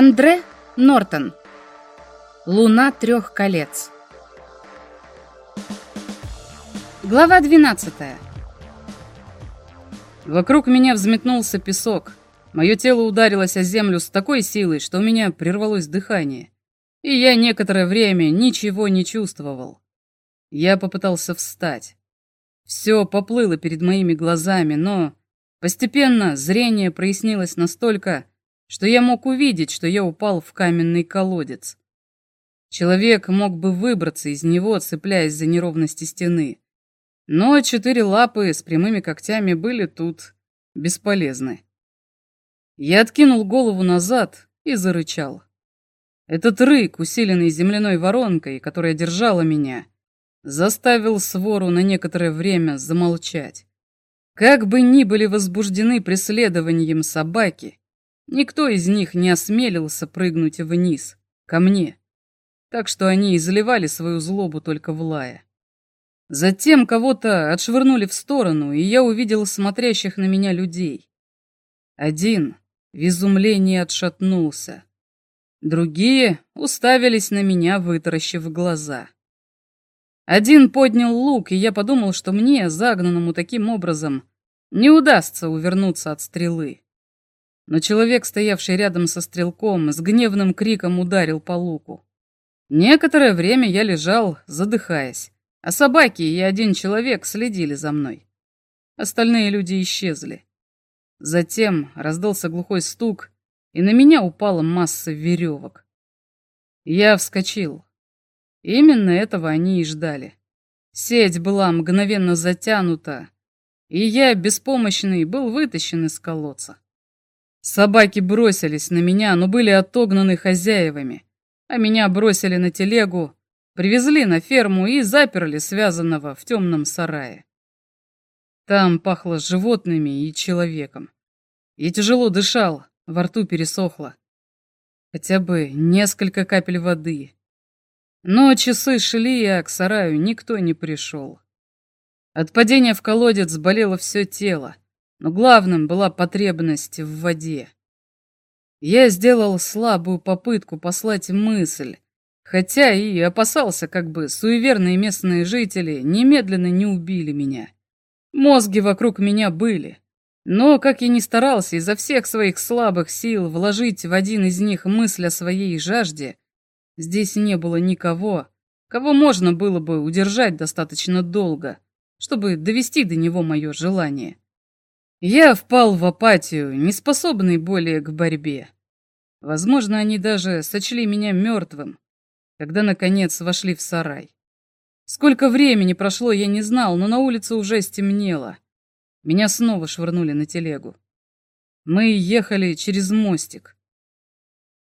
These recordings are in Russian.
Андре Нортон. Луна трех колец. Глава 12. Вокруг меня взметнулся песок. Мое тело ударилось о землю с такой силой, что у меня прервалось дыхание. И я некоторое время ничего не чувствовал. Я попытался встать. Все поплыло перед моими глазами, но постепенно зрение прояснилось настолько, что я мог увидеть, что я упал в каменный колодец. Человек мог бы выбраться из него, цепляясь за неровности стены. Но четыре лапы с прямыми когтями были тут бесполезны. Я откинул голову назад и зарычал. Этот рык, усиленный земляной воронкой, которая держала меня, заставил свору на некоторое время замолчать. Как бы ни были возбуждены преследованием собаки, Никто из них не осмелился прыгнуть вниз, ко мне. Так что они изливали свою злобу только в лая. Затем кого-то отшвырнули в сторону, и я увидел смотрящих на меня людей. Один в изумлении отшатнулся. Другие уставились на меня, вытаращив глаза. Один поднял лук, и я подумал, что мне, загнанному таким образом, не удастся увернуться от стрелы но человек, стоявший рядом со стрелком, с гневным криком ударил по луку. Некоторое время я лежал, задыхаясь, а собаки и один человек следили за мной. Остальные люди исчезли. Затем раздался глухой стук, и на меня упала масса веревок. Я вскочил. Именно этого они и ждали. Сеть была мгновенно затянута, и я, беспомощный, был вытащен из колодца. Собаки бросились на меня, но были отогнаны хозяевами, а меня бросили на телегу, привезли на ферму и заперли связанного в темном сарае. Там пахло животными и человеком. Я тяжело дышал, во рту пересохло. Хотя бы несколько капель воды. Но часы шли, а к сараю никто не пришел. От падения в колодец болело все тело но главным была потребность в воде. Я сделал слабую попытку послать мысль, хотя и опасался, как бы суеверные местные жители немедленно не убили меня. Мозги вокруг меня были, но, как я ни старался изо всех своих слабых сил вложить в один из них мысль о своей жажде, здесь не было никого, кого можно было бы удержать достаточно долго, чтобы довести до него мое желание. Я впал в апатию, неспособный более к борьбе. Возможно, они даже сочли меня мертвым, когда, наконец, вошли в сарай. Сколько времени прошло, я не знал, но на улице уже стемнело. Меня снова швырнули на телегу. Мы ехали через мостик.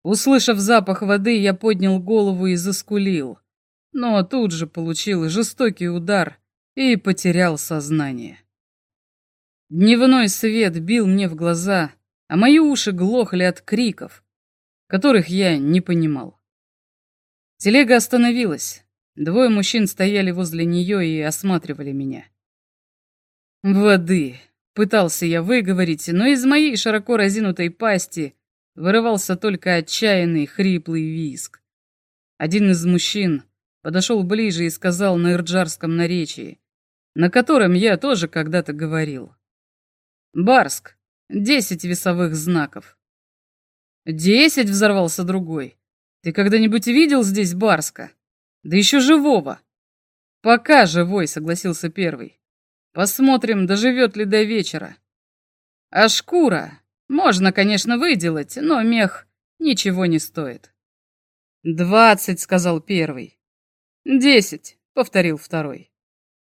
Услышав запах воды, я поднял голову и заскулил, но тут же получил жестокий удар и потерял сознание. Дневной свет бил мне в глаза, а мои уши глохли от криков, которых я не понимал. Телега остановилась. Двое мужчин стояли возле нее и осматривали меня. «Воды!» — пытался я выговорить, но из моей широко разинутой пасти вырывался только отчаянный хриплый визг. Один из мужчин подошел ближе и сказал на ирджарском наречии, на котором я тоже когда-то говорил. Барск. Десять весовых знаков. Десять, взорвался другой. Ты когда-нибудь видел здесь Барска? Да еще живого. Пока живой, согласился первый. Посмотрим, доживет ли до вечера. А шкура? Можно, конечно, выделать, но мех ничего не стоит. «Двадцать», — сказал первый. «Десять», — повторил второй.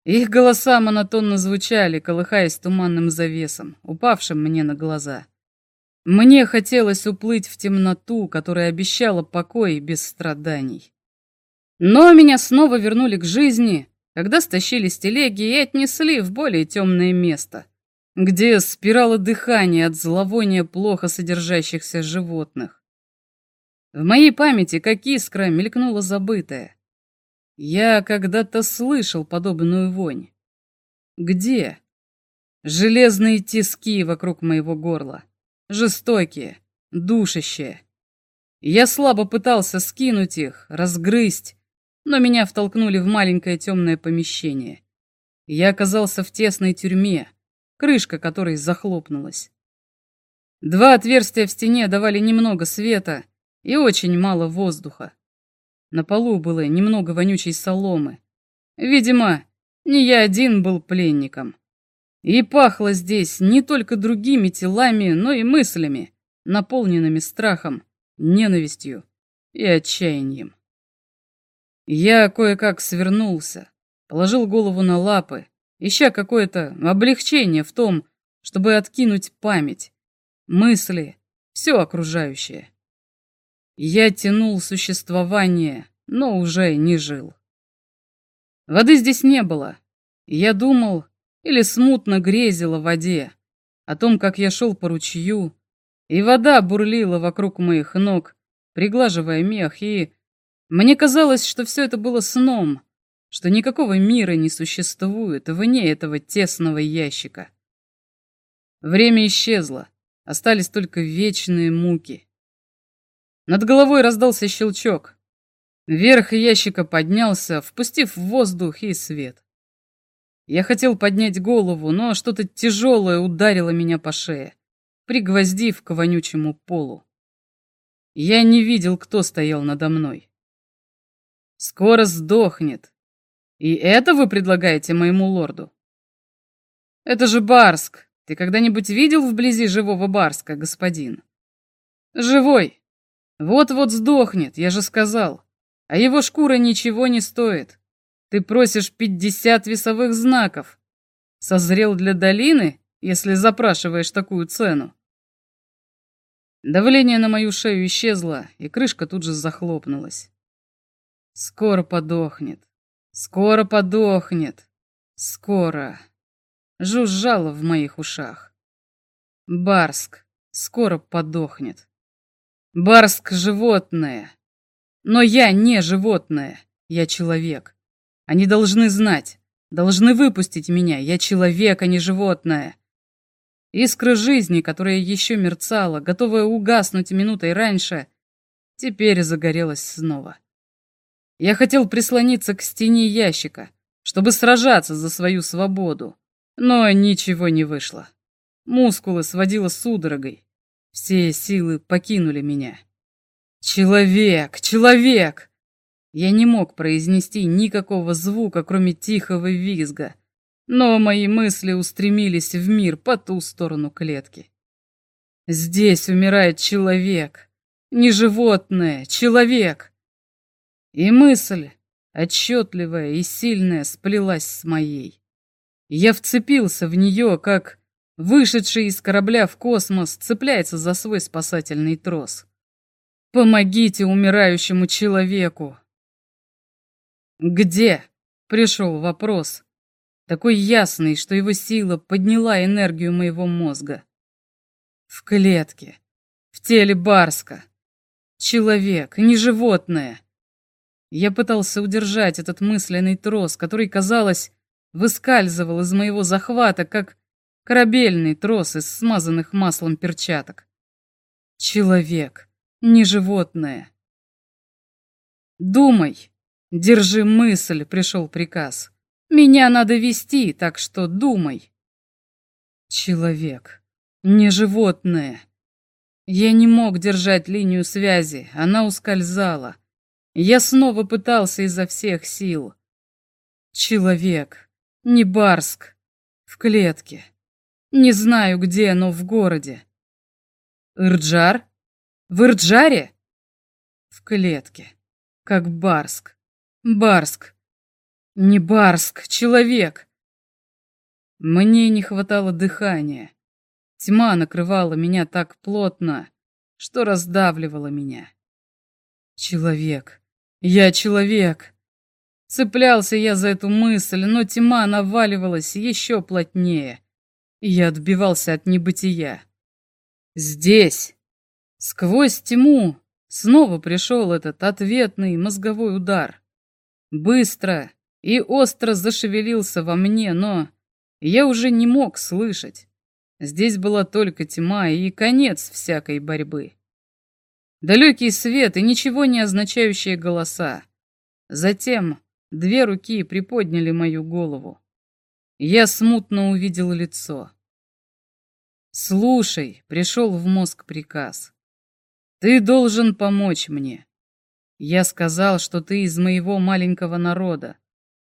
Их голоса монотонно звучали, колыхаясь туманным завесом, упавшим мне на глаза. Мне хотелось уплыть в темноту, которая обещала покой без страданий. Но меня снова вернули к жизни, когда стащили с телеги и отнесли в более темное место, где спирало дыхание от зловония плохо содержащихся животных. В моей памяти, как искра, мелькнула забытая. Я когда-то слышал подобную вонь. Где? Железные тиски вокруг моего горла. Жестокие, душащие. Я слабо пытался скинуть их, разгрызть, но меня втолкнули в маленькое темное помещение. Я оказался в тесной тюрьме, крышка которой захлопнулась. Два отверстия в стене давали немного света и очень мало воздуха. На полу было немного вонючей соломы. Видимо, не я один был пленником. И пахло здесь не только другими телами, но и мыслями, наполненными страхом, ненавистью и отчаянием. Я кое-как свернулся, положил голову на лапы, ища какое-то облегчение в том, чтобы откинуть память, мысли, все окружающее. Я тянул существование, но уже не жил. Воды здесь не было. Я думал или смутно грезил о воде, о том, как я шел по ручью, и вода бурлила вокруг моих ног, приглаживая мех, и мне казалось, что все это было сном, что никакого мира не существует вне этого тесного ящика. Время исчезло, остались только вечные муки. Над головой раздался щелчок. Верх ящика поднялся, впустив воздух и свет. Я хотел поднять голову, но что-то тяжелое ударило меня по шее, пригвоздив к вонючему полу. Я не видел, кто стоял надо мной. Скоро сдохнет. И это вы предлагаете моему лорду? Это же Барск. Ты когда-нибудь видел вблизи живого Барска, господин? Живой. Вот-вот сдохнет, я же сказал. А его шкура ничего не стоит. Ты просишь пятьдесят весовых знаков. Созрел для долины, если запрашиваешь такую цену? Давление на мою шею исчезло, и крышка тут же захлопнулась. Скоро подохнет. Скоро подохнет. Скоро. Жужжало в моих ушах. Барск скоро подохнет. Барск — животное. Но я не животное. Я человек. Они должны знать. Должны выпустить меня. Я человек, а не животное. Искра жизни, которая еще мерцала, готовая угаснуть минутой раньше, теперь загорелась снова. Я хотел прислониться к стене ящика, чтобы сражаться за свою свободу, но ничего не вышло. Мускулы сводило судорогой. Все силы покинули меня. «Человек! Человек!» Я не мог произнести никакого звука, кроме тихого визга, но мои мысли устремились в мир по ту сторону клетки. Здесь умирает человек, не животное, человек. И мысль, отчетливая и сильная, сплелась с моей. Я вцепился в нее, как вышедший из корабля в космос цепляется за свой спасательный трос. Помогите умирающему человеку. Где? Пришел вопрос. Такой ясный, что его сила подняла энергию моего мозга. В клетке. В теле Барска. Человек, не животное. Я пытался удержать этот мысленный трос, который, казалось, выскальзывал из моего захвата, как корабельный трос из смазанных маслом перчаток. Человек, не животное. «Думай, держи мысль», — пришел приказ. «Меня надо вести, так что думай». Человек, не животное. Я не мог держать линию связи, она ускользала. Я снова пытался изо всех сил. Человек, не Барск, в клетке. Не знаю где, но в городе. Ирджар? В Ирджаре? В клетке, как Барск. Барск. Не Барск, человек. Мне не хватало дыхания. Тьма накрывала меня так плотно, что раздавливала меня. Человек. Я человек. Цеплялся я за эту мысль, но тьма наваливалась еще плотнее, я отбивался от небытия. Здесь, сквозь тьму, снова пришел этот ответный мозговой удар. Быстро и остро зашевелился во мне, но я уже не мог слышать. Здесь была только тьма и конец всякой борьбы. далекий свет и ничего не означающие голоса. Затем две руки приподняли мою голову. Я смутно увидел лицо. «Слушай», — пришел в мозг приказ. «Ты должен помочь мне. Я сказал, что ты из моего маленького народа,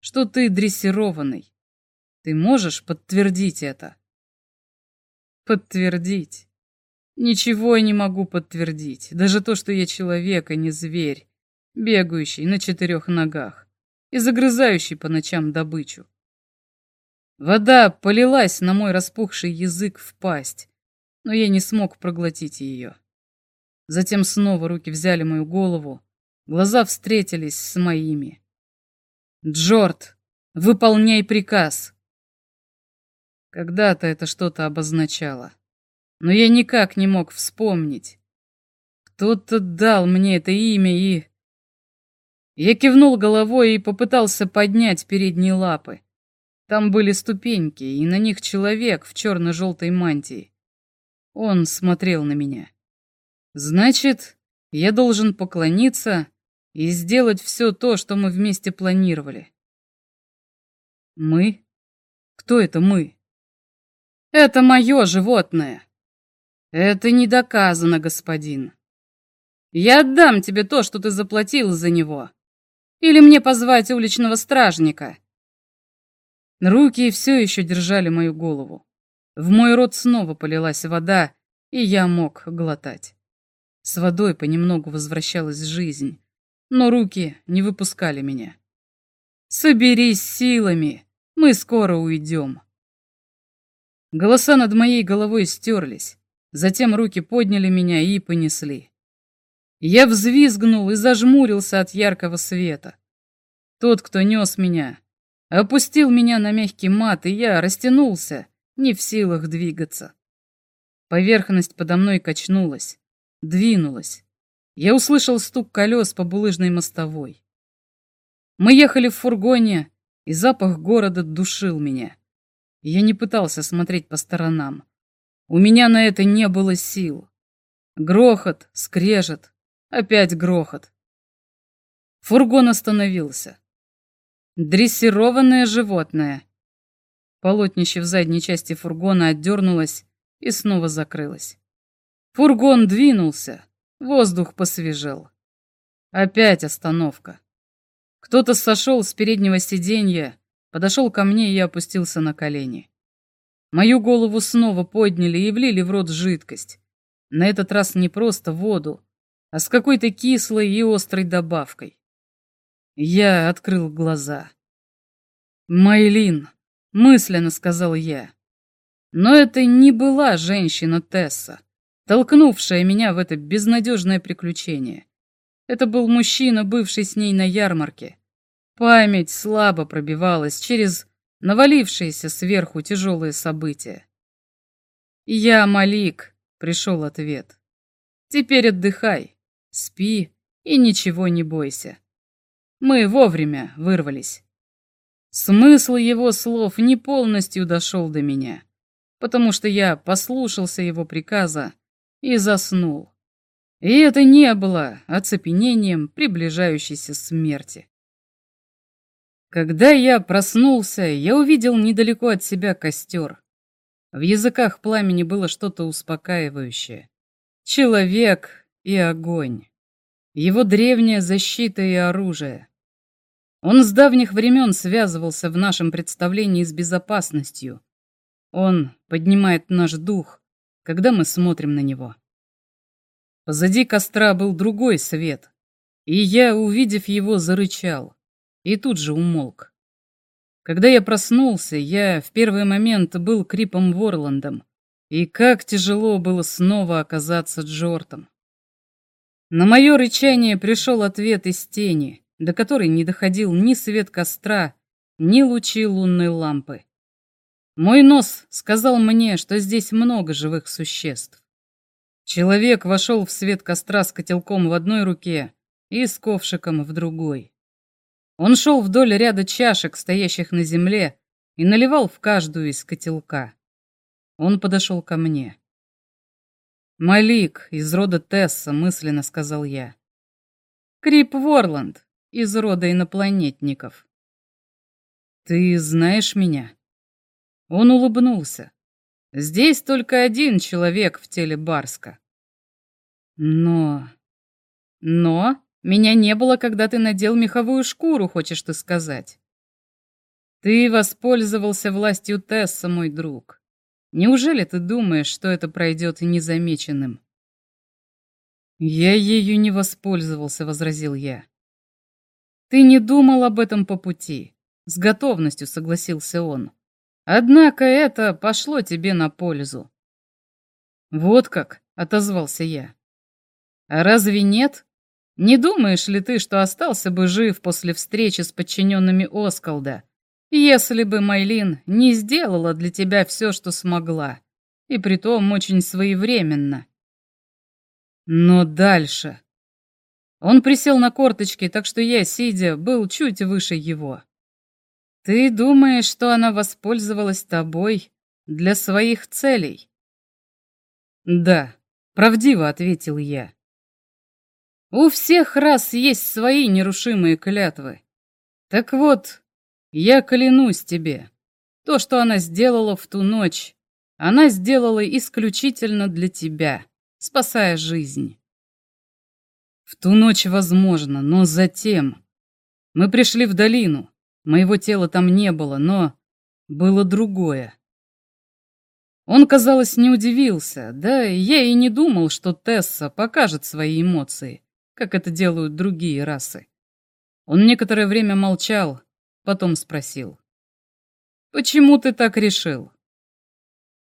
что ты дрессированный. Ты можешь подтвердить это?» «Подтвердить? Ничего я не могу подтвердить, даже то, что я человек, а не зверь, бегающий на четырех ногах и загрызающий по ночам добычу. Вода полилась на мой распухший язык в пасть, но я не смог проглотить ее. Затем снова руки взяли мою голову, глаза встретились с моими. «Джорд, выполняй приказ!» Когда-то это что-то обозначало, но я никак не мог вспомнить. Кто-то дал мне это имя и... Я кивнул головой и попытался поднять передние лапы. Там были ступеньки, и на них человек в черно-желтой мантии. Он смотрел на меня. Значит, я должен поклониться и сделать все то, что мы вместе планировали. Мы? Кто это мы? Это мое животное. Это не доказано, господин. Я отдам тебе то, что ты заплатил за него. Или мне позвать уличного стражника? Руки все еще держали мою голову. В мой рот снова полилась вода, и я мог глотать. С водой понемногу возвращалась жизнь, но руки не выпускали меня. «Соберись силами, мы скоро уйдем». Голоса над моей головой стерлись, затем руки подняли меня и понесли. Я взвизгнул и зажмурился от яркого света. Тот, кто нес меня, опустил меня на мягкий мат, и я растянулся, не в силах двигаться. Поверхность подо мной качнулась, двинулась. Я услышал стук колес по булыжной мостовой. Мы ехали в фургоне, и запах города душил меня. Я не пытался смотреть по сторонам. У меня на это не было сил. Грохот, скрежет, опять грохот. Фургон остановился. Дрессированное животное. Полотнище в задней части фургона отдернулось и снова закрылось. Фургон двинулся, воздух посвежел. Опять остановка. Кто-то сошел с переднего сиденья, подошел ко мне и опустился на колени. Мою голову снова подняли и влили в рот жидкость. На этот раз не просто воду, а с какой-то кислой и острой добавкой. Я открыл глаза. «Майлин», — мысленно сказал я. Но это не была женщина Тесса, толкнувшая меня в это безнадежное приключение. Это был мужчина, бывший с ней на ярмарке. Память слабо пробивалась через навалившиеся сверху тяжелые события. «Я Малик», — пришел ответ. «Теперь отдыхай, спи и ничего не бойся». Мы вовремя вырвались. Смысл его слов не полностью дошел до меня, потому что я послушался его приказа и заснул. И это не было оцепенением приближающейся смерти. Когда я проснулся, я увидел недалеко от себя костер. В языках пламени было что-то успокаивающее. Человек и огонь. Его древняя защита и оружие. Он с давних времен связывался в нашем представлении с безопасностью. Он поднимает наш дух, когда мы смотрим на него. Позади костра был другой свет, и я, увидев его, зарычал, и тут же умолк. Когда я проснулся, я в первый момент был Крипом Ворландом, и как тяжело было снова оказаться Джортом. На мое рычание пришел ответ из тени — до которой не доходил ни свет костра, ни лучи лунной лампы. Мой нос сказал мне, что здесь много живых существ. Человек вошел в свет костра с котелком в одной руке и с ковшиком в другой. Он шел вдоль ряда чашек, стоящих на земле, и наливал в каждую из котелка. Он подошел ко мне. «Малик из рода Тесса», — мысленно сказал я. «Крип Ворланд из рода инопланетников». «Ты знаешь меня?» Он улыбнулся. «Здесь только один человек в теле Барска». «Но...» «Но меня не было, когда ты надел меховую шкуру, хочешь ты сказать?» «Ты воспользовался властью Тесса, мой друг. Неужели ты думаешь, что это пройдет незамеченным?» «Я ею не воспользовался», — возразил я. «Ты не думал об этом по пути. С готовностью согласился он. Однако это пошло тебе на пользу. Вот как, отозвался я. А разве нет? Не думаешь ли ты, что остался бы жив после встречи с подчиненными Оскалда, если бы Майлин не сделала для тебя все, что смогла, и притом очень своевременно? Но дальше... Он присел на корточки, так что я, сидя, был чуть выше его. «Ты думаешь, что она воспользовалась тобой для своих целей?» «Да», — правдиво ответил я. «У всех раз есть свои нерушимые клятвы. Так вот, я клянусь тебе, то, что она сделала в ту ночь, она сделала исключительно для тебя, спасая жизнь». В ту ночь возможно, но затем... Мы пришли в долину. Моего тела там не было, но было другое. Он, казалось, не удивился, да я и не думал, что Тесса покажет свои эмоции, как это делают другие расы. Он некоторое время молчал, потом спросил. «Почему ты так решил?»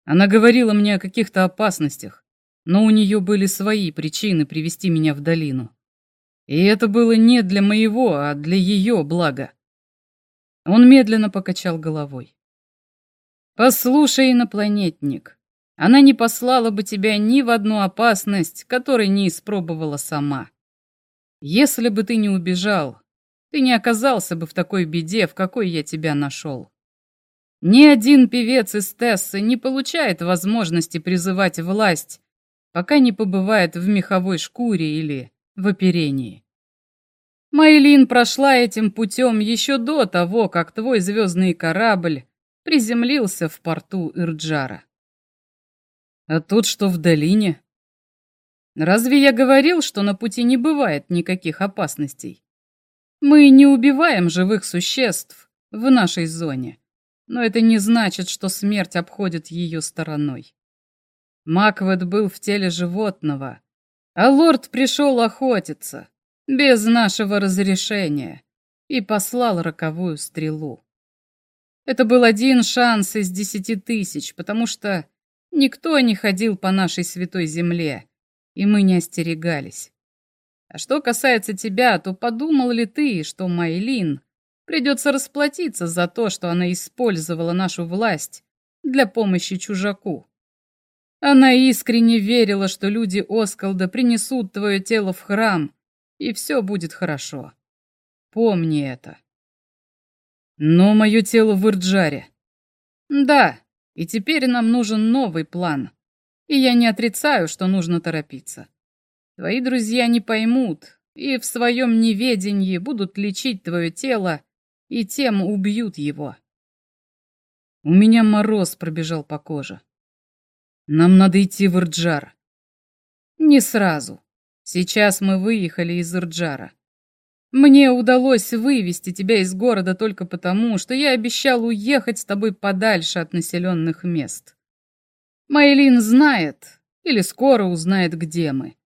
Она говорила мне о каких-то опасностях, но у нее были свои причины привести меня в долину. И это было не для моего, а для ее блага. Он медленно покачал головой. «Послушай, инопланетник, она не послала бы тебя ни в одну опасность, которой не испробовала сама. Если бы ты не убежал, ты не оказался бы в такой беде, в какой я тебя нашел. Ни один певец из Тессы не получает возможности призывать власть, пока не побывает в меховой шкуре или в оперении. Майлин прошла этим путем еще до того, как твой звездный корабль приземлился в порту Ирджара. А тут что в долине? Разве я говорил, что на пути не бывает никаких опасностей? Мы не убиваем живых существ в нашей зоне, но это не значит, что смерть обходит ее стороной. Маквет был в теле животного, а лорд пришел охотиться, без нашего разрешения и послал роковую стрелу. Это был один шанс из десяти тысяч, потому что никто не ходил по нашей святой земле, и мы не остерегались. А что касается тебя, то подумал ли ты, что Майлин придется расплатиться за то, что она использовала нашу власть для помощи чужаку? Она искренне верила, что люди Оскалда принесут твое тело в храм и все будет хорошо. Помни это. Но мое тело в Ирджаре. Да, и теперь нам нужен новый план. И я не отрицаю, что нужно торопиться. Твои друзья не поймут и в своем неведении будут лечить твое тело и тем убьют его. У меня мороз пробежал по коже. Нам надо идти в Ирджар. Не сразу. Сейчас мы выехали из Ирджара. Мне удалось вывести тебя из города только потому, что я обещал уехать с тобой подальше от населенных мест. Майлин знает, или скоро узнает, где мы.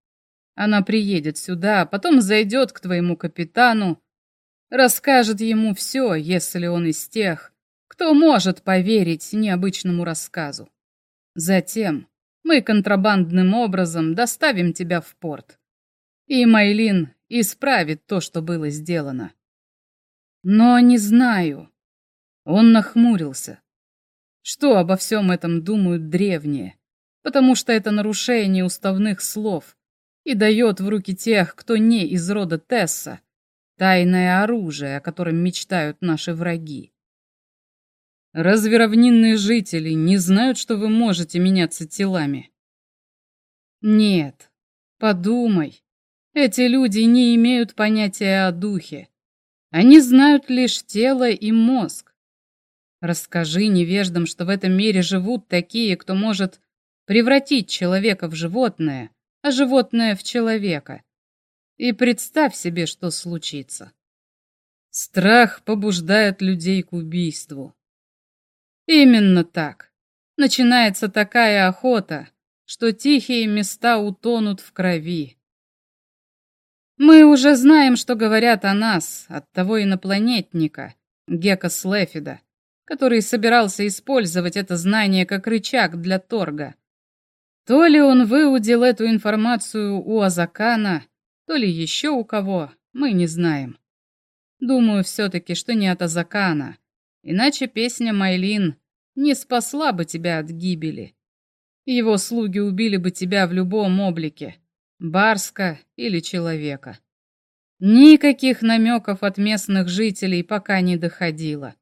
Она приедет сюда, потом зайдет к твоему капитану, расскажет ему все, если он из тех, кто может поверить необычному рассказу. Затем мы контрабандным образом доставим тебя в порт и Майлин исправит то, что было сделано. Но не знаю. Он нахмурился. Что обо всем этом думают древние? Потому что это нарушение уставных слов и дает в руки тех, кто не из рода Тесса, тайное оружие, о котором мечтают наши враги. Разве равнинные жители не знают, что вы можете меняться телами? Нет, подумай. Эти люди не имеют понятия о духе. Они знают лишь тело и мозг. Расскажи невеждам, что в этом мире живут такие, кто может превратить человека в животное, а животное в человека. И представь себе, что случится. Страх побуждает людей к убийству. Именно так. Начинается такая охота, что тихие места утонут в крови. Мы уже знаем, что говорят о нас, от того инопланетника, Гека Слефида, который собирался использовать это знание как рычаг для торга. То ли он выудил эту информацию у Азакана, то ли еще у кого, мы не знаем. Думаю все-таки, что не от Азакана, иначе песня Майлин не спасла бы тебя от гибели. Его слуги убили бы тебя в любом облике, барска или человека. Никаких намеков от местных жителей пока не доходило.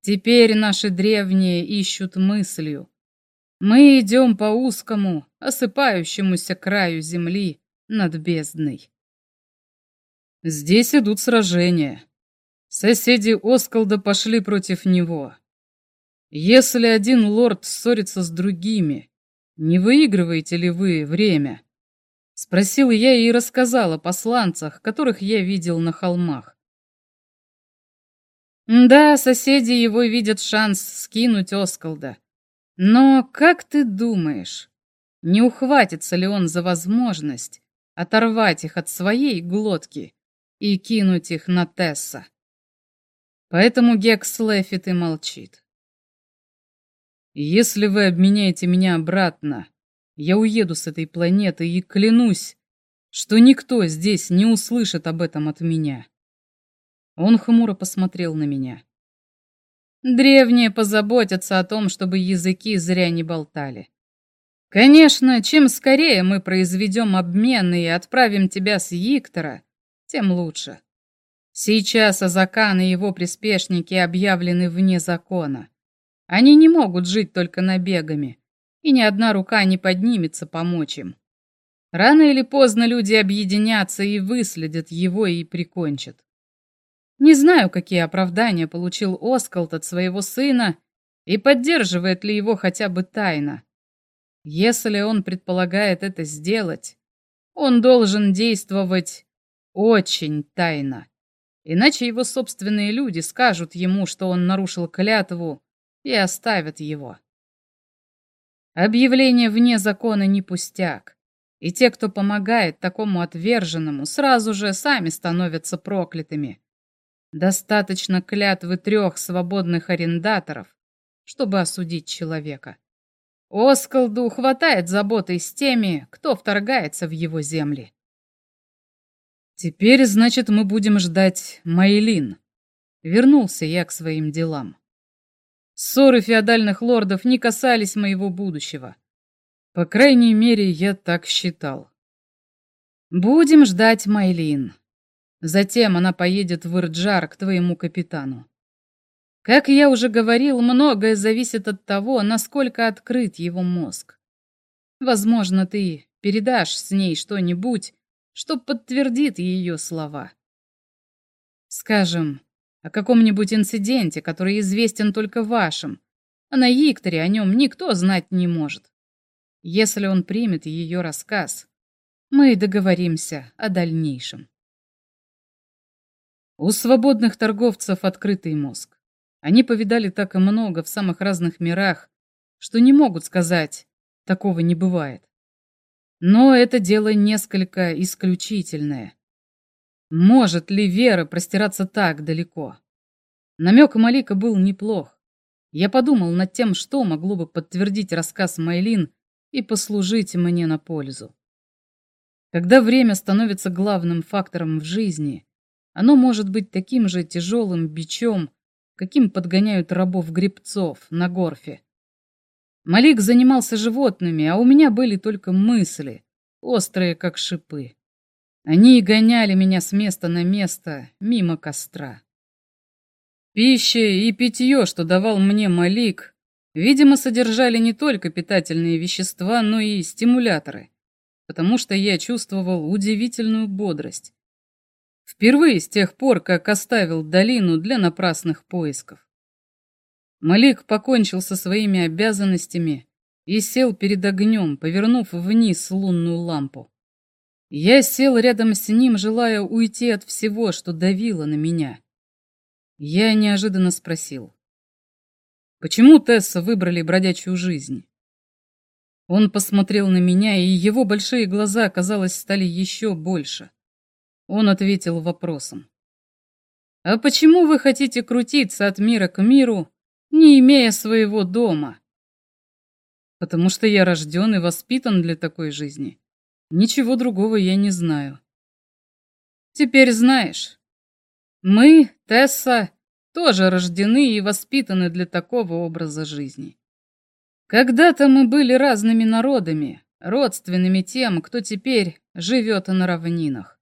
Теперь наши древние ищут мыслью. Мы идем по узкому, осыпающемуся краю земли над бездной. Здесь идут сражения. Соседи Оскалда пошли против него. Если один лорд ссорится с другими, не выигрываете ли вы время? Спросил я и рассказал о посланцах, которых я видел на холмах. Да, соседи его видят шанс скинуть Оскалда. Но как ты думаешь, не ухватится ли он за возможность оторвать их от своей глотки и кинуть их на Тесса? Поэтому Гекс Лефит и молчит. Если вы обменяете меня обратно, я уеду с этой планеты и клянусь, что никто здесь не услышит об этом от меня. Он хмуро посмотрел на меня. Древние позаботятся о том, чтобы языки зря не болтали. Конечно, чем скорее мы произведем обмен и отправим тебя с Иктора, тем лучше. Сейчас Азакан и его приспешники объявлены вне закона. Они не могут жить только набегами, и ни одна рука не поднимется помочь им. Рано или поздно люди объединятся и выследят его и прикончат. Не знаю, какие оправдания получил Оскалт от своего сына и поддерживает ли его хотя бы тайно. Если он предполагает это сделать, он должен действовать очень тайно. Иначе его собственные люди скажут ему, что он нарушил клятву, и оставят его. Объявление вне закона не пустяк, и те, кто помогает такому отверженному, сразу же сами становятся проклятыми. Достаточно клятвы трех свободных арендаторов, чтобы осудить человека. Оскалду хватает заботы с теми, кто вторгается в его земли. Теперь, значит, мы будем ждать Майлин. Вернулся я к своим делам. Ссоры феодальных лордов не касались моего будущего. По крайней мере, я так считал. Будем ждать Майлин. Затем она поедет в Ирджар к твоему капитану. Как я уже говорил, многое зависит от того, насколько открыт его мозг. Возможно, ты передашь с ней что-нибудь, что подтвердит ее слова. Скажем, о каком-нибудь инциденте, который известен только вашим, а на Икторе о нем никто знать не может. Если он примет ее рассказ, мы договоримся о дальнейшем. У свободных торговцев открытый мозг. Они повидали так и много в самых разных мирах, что не могут сказать, такого не бывает. Но это дело несколько исключительное. Может ли вера простираться так далеко? Намек Малика был неплох. Я подумал над тем, что могло бы подтвердить рассказ Майлин и послужить мне на пользу. Когда время становится главным фактором в жизни, оно может быть таким же тяжелым бичом, каким подгоняют рабов-гребцов на горфе. Малик занимался животными, а у меня были только мысли, острые как шипы. Они гоняли меня с места на место, мимо костра. Пища и питье, что давал мне Малик, видимо, содержали не только питательные вещества, но и стимуляторы, потому что я чувствовал удивительную бодрость. Впервые с тех пор, как оставил долину для напрасных поисков. Малик покончил со своими обязанностями и сел перед огнем, повернув вниз лунную лампу. Я сел рядом с ним, желая уйти от всего, что давило на меня. Я неожиданно спросил. «Почему Тесса выбрали бродячую жизнь?» Он посмотрел на меня, и его большие глаза, казалось, стали еще больше. Он ответил вопросом. «А почему вы хотите крутиться от мира к миру, не имея своего дома?» «Потому что я рожден и воспитан для такой жизни. Ничего другого я не знаю. Теперь знаешь. Мы, Тесса, тоже рождены и воспитаны для такого образа жизни. Когда-то мы были разными народами, родственными тем, кто теперь живет на равнинах.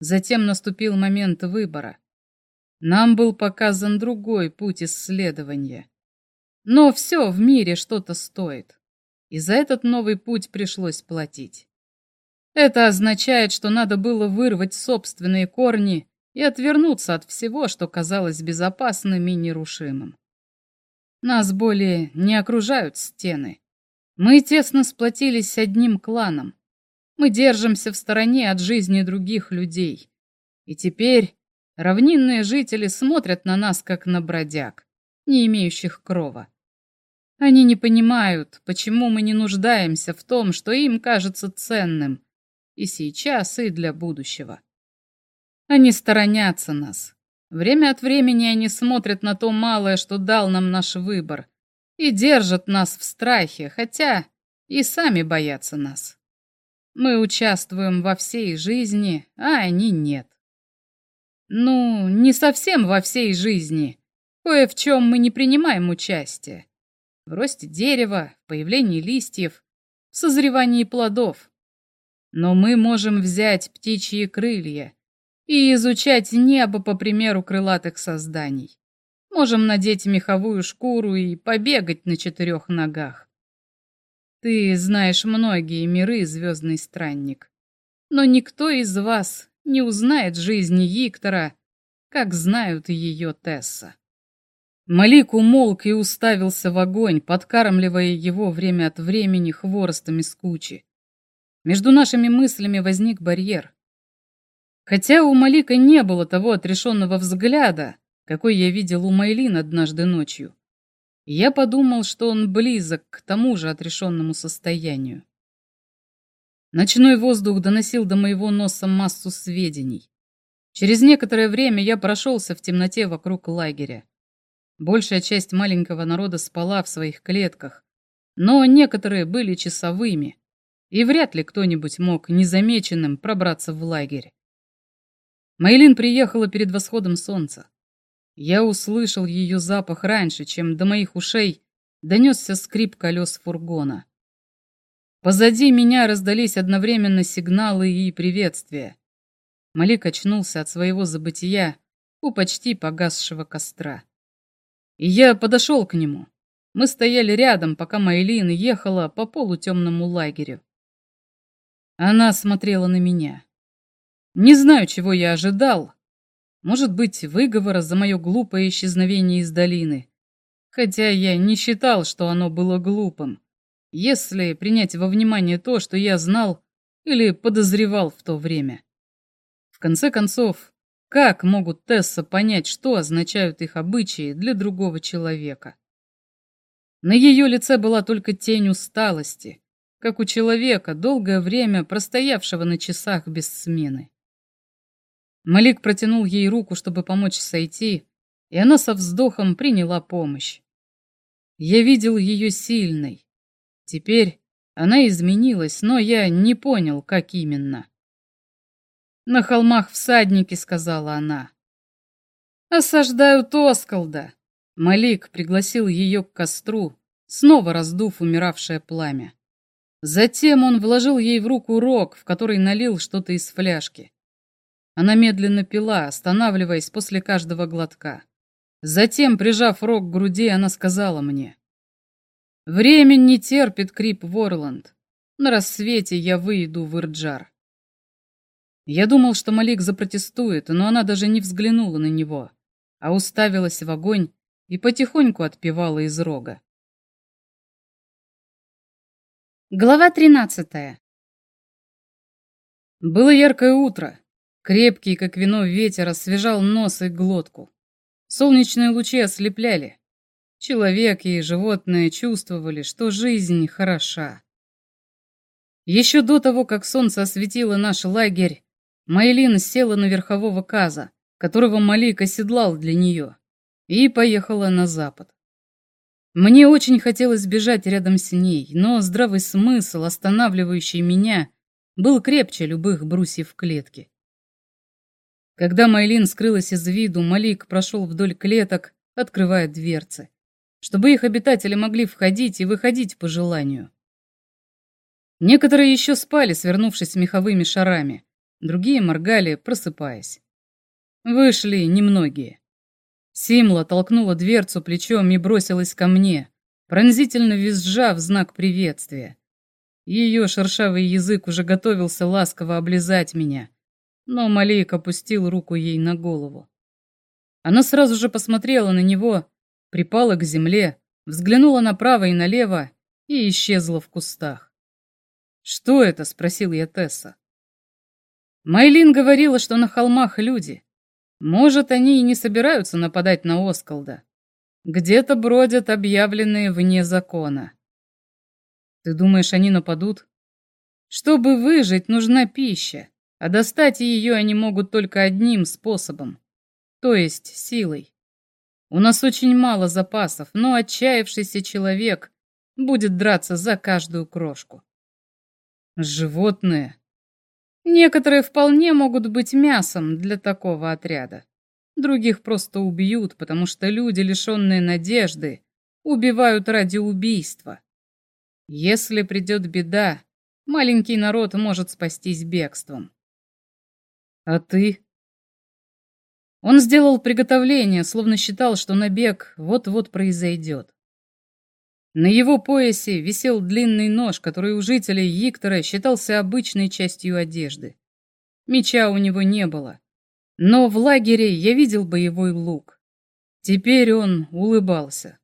Затем наступил момент выбора. Нам был показан другой путь исследования. Но все в мире что-то стоит, и за этот новый путь пришлось платить. Это означает, что надо было вырвать собственные корни и отвернуться от всего, что казалось безопасным и нерушимым. Нас более не окружают стены. Мы тесно сплотились одним кланом. Мы держимся в стороне от жизни других людей. И теперь равнинные жители смотрят на нас, как на бродяг, не имеющих крова. Они не понимают, почему мы не нуждаемся в том, что им кажется ценным, и сейчас, и для будущего. Они сторонятся нас. Время от времени они смотрят на то малое, что дал нам наш выбор, и держат нас в страхе, хотя и сами боятся нас. Мы участвуем во всей жизни, а они нет. Ну, не совсем во всей жизни. Кое в чем мы не принимаем участие. В росте дерева, в появлении листьев, в созревании плодов. Но мы можем взять птичьи крылья и изучать небо по примеру крылатых созданий. Можем надеть меховую шкуру и побегать на четырех ногах. Ты знаешь многие миры, звездный странник, но никто из вас не узнает жизни Виктора, как знают ее Тесса. Малик умолк и уставился в огонь, подкармливая его время от времени хворостом из кучи. Между нашими мыслями возник барьер. Хотя у Малика не было того отрешенного взгляда, какой я видел у Майлин однажды ночью, я подумал, что он близок к тому же отрешенному состоянию. Ночной воздух доносил до моего носа массу сведений. Через некоторое время я прошелся в темноте вокруг лагеря. Большая часть маленького народа спала в своих клетках, но некоторые были часовыми, и вряд ли кто-нибудь мог незамеченным пробраться в лагерь. Мейлин приехала перед восходом солнца. Я услышал ее запах раньше, чем до моих ушей донесся скрип колес фургона. Позади меня раздались одновременно сигналы и приветствия. Малик очнулся от своего забытия у почти погасшего костра. И я подошел к нему. Мы стояли рядом, пока Майлин ехала по полутемному лагерю. Она смотрела на меня. Не знаю, чего я ожидал. Может быть, выговора за мое глупое исчезновение из долины. Хотя я не считал, что оно было глупым, если принять во внимание то, что я знал или подозревал в то время. В конце концов, как могут Тесса понять, что означают их обычаи для другого человека? На ее лице была только тень усталости, как у человека, долгое время простоявшего на часах без смены. Малик протянул ей руку, чтобы помочь сойти, и она со вздохом приняла помощь. Я видел ее сильной. Теперь она изменилась, но я не понял, как именно. «На холмах всадники», — сказала она. «Осаждают Осколда». Малик пригласил ее к костру, снова раздув умиравшее пламя. Затем он вложил ей в руку рог, в который налил что-то из фляжки. Она медленно пила, останавливаясь после каждого глотка. Затем, прижав рог к груди, она сказала мне. «Время не терпит Крип Ворланд. На рассвете я выйду в Ирджар. Я думал, что Малик запротестует, но она даже не взглянула на него, а уставилась в огонь и потихоньку отпевала из рога. Глава тринадцатая. Было яркое утро. Крепкий, как вино, ветер освежал нос и глотку. Солнечные лучи ослепляли. Человек и животные чувствовали, что жизнь хороша. Еще до того, как солнце осветило наш лагерь, Майлин села на верхового каза, которого Малик оседлал для нее, и поехала на запад. Мне очень хотелось бежать рядом с ней, но здравый смысл, останавливающий меня, был крепче любых брусьев клетки. Когда Майлин скрылась из виду, Малик прошел вдоль клеток, открывая дверцы, чтобы их обитатели могли входить и выходить по желанию. Некоторые еще спали, свернувшись меховыми шарами, другие моргали, просыпаясь. Вышли немногие. Симла толкнула дверцу плечом и бросилась ко мне, пронзительно визжа в знак приветствия. Ее шершавый язык уже готовился ласково облизать меня, но Малейк опустил руку ей на голову. Она сразу же посмотрела на него, припала к земле, взглянула направо и налево и исчезла в кустах. «Что это?» — спросил я Тесса. Майлин говорила, что на холмах люди. Может, они и не собираются нападать на Осколда. Где-то бродят объявленные вне закона. Ты думаешь, они нападут? Чтобы выжить, нужна пища а достать ее они могут только одним способом, то есть силой. У нас очень мало запасов, но отчаявшийся человек будет драться за каждую крошку. Животные. Некоторые вполне могут быть мясом для такого отряда. Других просто убьют, потому что люди, лишенные надежды, убивают ради убийства. Если придет беда, маленький народ может спастись бегством. А ты? Он сделал приготовление, словно считал, что набег вот-вот произойдет. На его поясе висел длинный нож, который у жителей Yiktора считался обычной частью одежды. Меча у него не было. Но в лагере я видел боевой лук. Теперь он улыбался.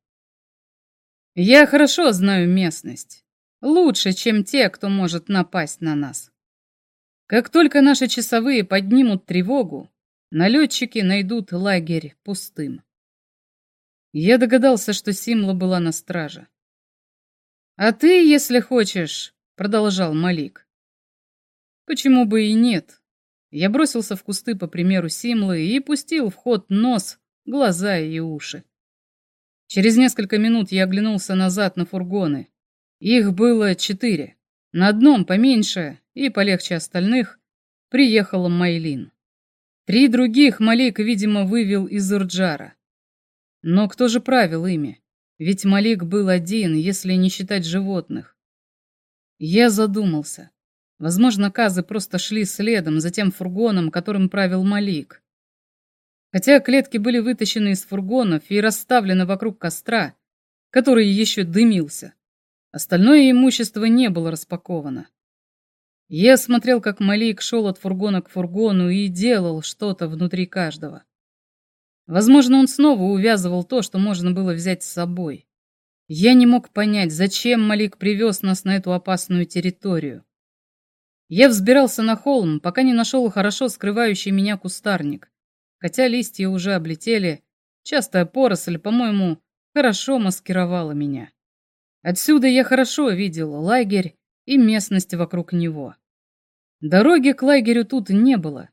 Я хорошо знаю местность. Лучше, чем те, кто может напасть на нас. Как только наши часовые поднимут тревогу, налетчики найдут лагерь пустым. Я догадался, что Симла была на страже. «А ты, если хочешь», — продолжал Малик. «Почему бы и нет?» Я бросился в кусты по примеру Симлы и пустил в ход нос, глаза и уши. Через несколько минут я оглянулся назад на фургоны. Их было четыре. На одном поменьше и полегче остальных, приехала Майлин. Три других Малик, видимо, вывел из Урджара. Но кто же правил ими? Ведь Малик был один, если не считать животных. Я задумался. Возможно, казы просто шли следом за тем фургоном, которым правил Малик. Хотя клетки были вытащены из фургонов и расставлены вокруг костра, который еще дымился, остальное имущество не было распаковано. Я смотрел, как Малик шел от фургона к фургону и делал что-то внутри каждого. Возможно, он снова увязывал то, что можно было взять с собой. Я не мог понять, зачем Малик привез нас на эту опасную территорию. Я взбирался на холм, пока не нашел хорошо скрывающий меня кустарник. Хотя листья уже облетели, частая поросль, по-моему, хорошо маскировала меня. Отсюда я хорошо видел лагерь и местность вокруг него. Дороги к лагерю тут не было.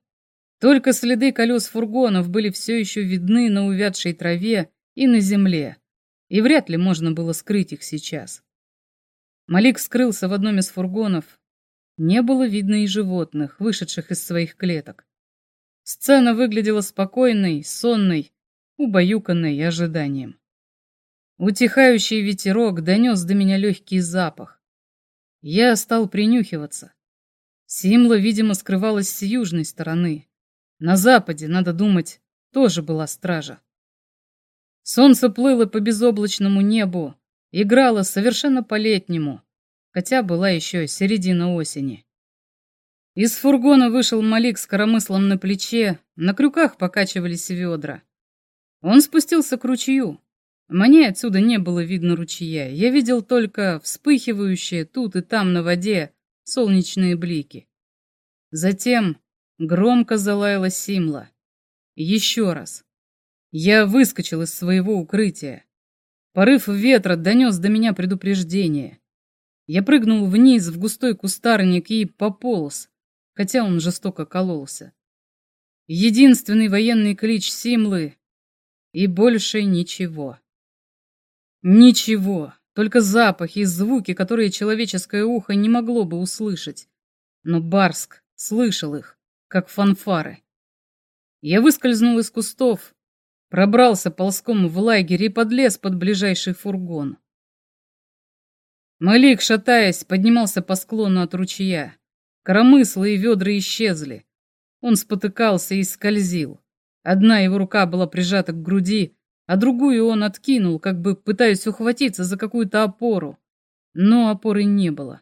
Только следы колес фургонов были все еще видны на увядшей траве и на земле, и вряд ли можно было скрыть их сейчас. Малик скрылся в одном из фургонов. Не было видно и животных, вышедших из своих клеток. Сцена выглядела спокойной, сонной, убаюканной ожиданием. Утихающий ветерок донес до меня легкий запах. Я стал принюхиваться. Симла, видимо, скрывалась с южной стороны. На западе, надо думать, тоже была стража. Солнце плыло по безоблачному небу, играло совершенно по-летнему. хотя была еще середина осени. Из фургона вышел Малик с коромыслом на плече, на крюках покачивались ведра. Он спустился к ручью. Мне отсюда не было видно ручья, я видел только вспыхивающие тут и там на воде солнечные блики. Затем громко залаяла Симла. Еще раз. Я выскочил из своего укрытия. Порыв ветра донес до меня предупреждение. Я прыгнул вниз в густой кустарник и пополз, хотя он жестоко кололся. Единственный военный клич Симлы и больше ничего. Ничего, только запахи и звуки, которые человеческое ухо не могло бы услышать. Но Барск слышал их, как фанфары. Я выскользнул из кустов, пробрался ползком в лагерь и подлез под ближайший фургон. Малик, шатаясь, поднимался по склону от ручья. Коромыслы и ведра исчезли. Он спотыкался и скользил. Одна его рука была прижата к груди, а другую он откинул, как бы пытаясь ухватиться за какую-то опору. Но опоры не было.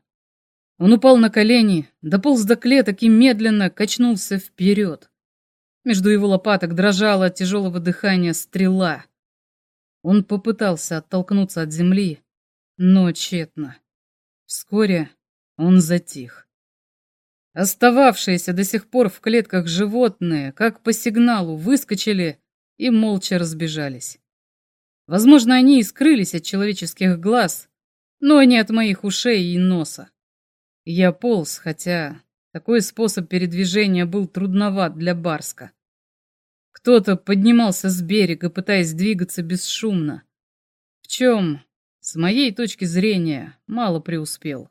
Он упал на колени, дополз до клеток и медленно качнулся вперед. Между его лопаток дрожала от тяжелого дыхания стрела. Он попытался оттолкнуться от земли, но тщетно. Вскоре он затих. Остававшиеся до сих пор в клетках животные, как по сигналу, выскочили и молча разбежались. Возможно, они и скрылись от человеческих глаз, но не от моих ушей и носа. Я полз, хотя такой способ передвижения был трудноват для Барска. Кто-то поднимался с берега, пытаясь двигаться бесшумно. В чем, с моей точки зрения, мало преуспел.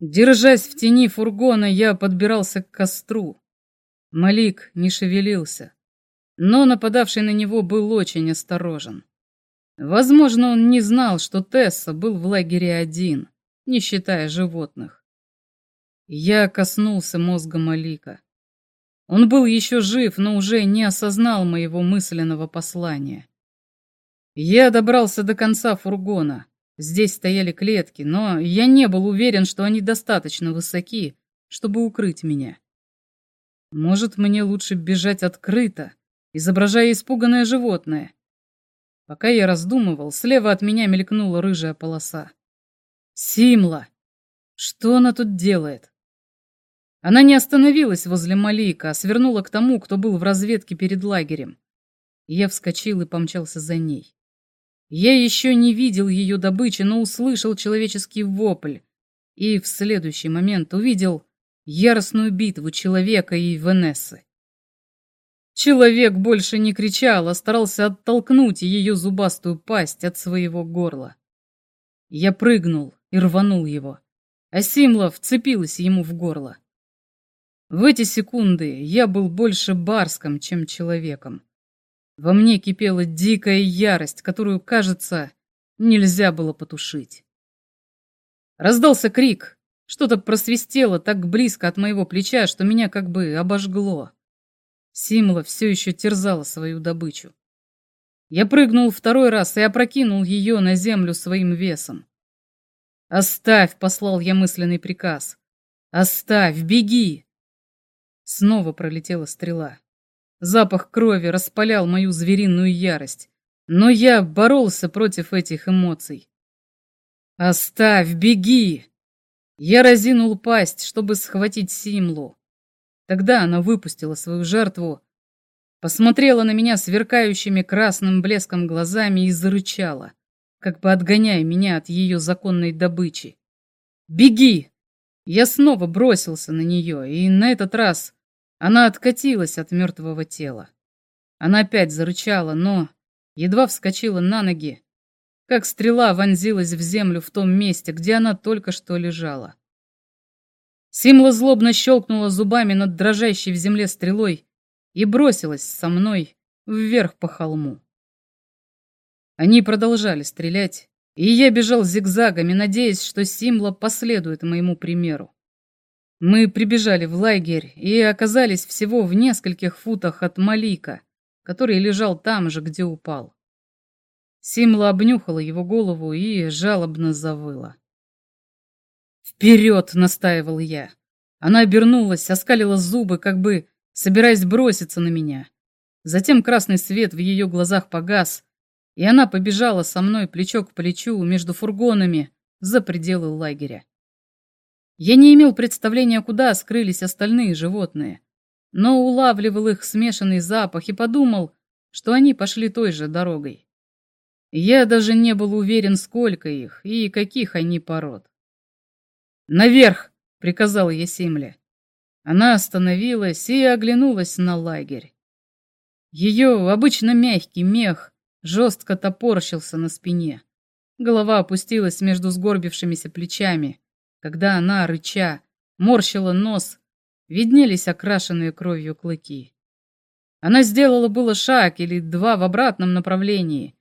Держась в тени фургона, я подбирался к костру. Малик не шевелился, но нападавший на него был очень осторожен. Возможно, он не знал, что Тесса был в лагере один, не считая животных. Я коснулся мозга Малика. Он был еще жив, но уже не осознал моего мысленного послания. Я добрался до конца фургона. Здесь стояли клетки, но я не был уверен, что они достаточно высоки, чтобы укрыть меня. Может, мне лучше бежать открыто, изображая испуганное животное. Пока я раздумывал, слева от меня мелькнула рыжая полоса. Симла! Что она тут делает? Она не остановилась возле Малика, а свернула к тому, кто был в разведке перед лагерем. Я вскочил и помчался за ней. Я еще не видел ее добычи, но услышал человеческий вопль. И в следующий момент увидел яростную битву человека и Венессы. Человек больше не кричал, а старался оттолкнуть ее зубастую пасть от своего горла. Я прыгнул и рванул его, а Симла вцепилась ему в горло. В эти секунды я был больше барском, чем человеком. Во мне кипела дикая ярость, которую, кажется, нельзя было потушить. Раздался крик. Что-то просвистело так близко от моего плеча, что меня как бы обожгло. Симла все еще терзала свою добычу. Я прыгнул второй раз и опрокинул ее на землю своим весом. «Оставь!» — послал я мысленный приказ. «Оставь! Беги!» Снова пролетела стрела. Запах крови распалял мою звериную ярость, но я боролся против этих эмоций. «Оставь, беги!» Я разинул пасть, чтобы схватить Симлу. Тогда она выпустила свою жертву, посмотрела на меня сверкающими красным блеском глазами и зарычала, как бы отгоняя меня от ее законной добычи. «Беги!» Я снова бросился на нее, и на этот раз она откатилась от мертвого тела. Она опять зарычала, но едва вскочила на ноги, как стрела вонзилась в землю в том месте, где она только что лежала. Симла злобно щелкнула зубами над дрожащей в земле стрелой и бросилась со мной вверх по холму. Они продолжали стрелять, и я бежал зигзагами, надеясь, что Симла последует моему примеру. Мы прибежали в лагерь и оказались всего в нескольких футах от Малика, который лежал там же, где упал. Симла обнюхала его голову и жалобно завыла. «Вперед!» — настаивал я. Она обернулась, оскалила зубы, как бы собираясь броситься на меня. Затем красный свет в ее глазах погас, и она побежала со мной плечо к плечу между фургонами за пределы лагеря. Я не имел представления, куда скрылись остальные животные, но улавливал их смешанный запах и подумал, что они пошли той же дорогой. Я даже не был уверен, сколько их и каких они пород. «Наверх!» — приказал я Симле. Она остановилась и оглянулась на лагерь. Ее обычно мягкий мех жестко топорщился на спине. Голова опустилась между сгорбившимися плечами, когда она, рыча, морщила нос, виднелись окрашенные кровью клыки. Она сделала было шаг или два в обратном направлении,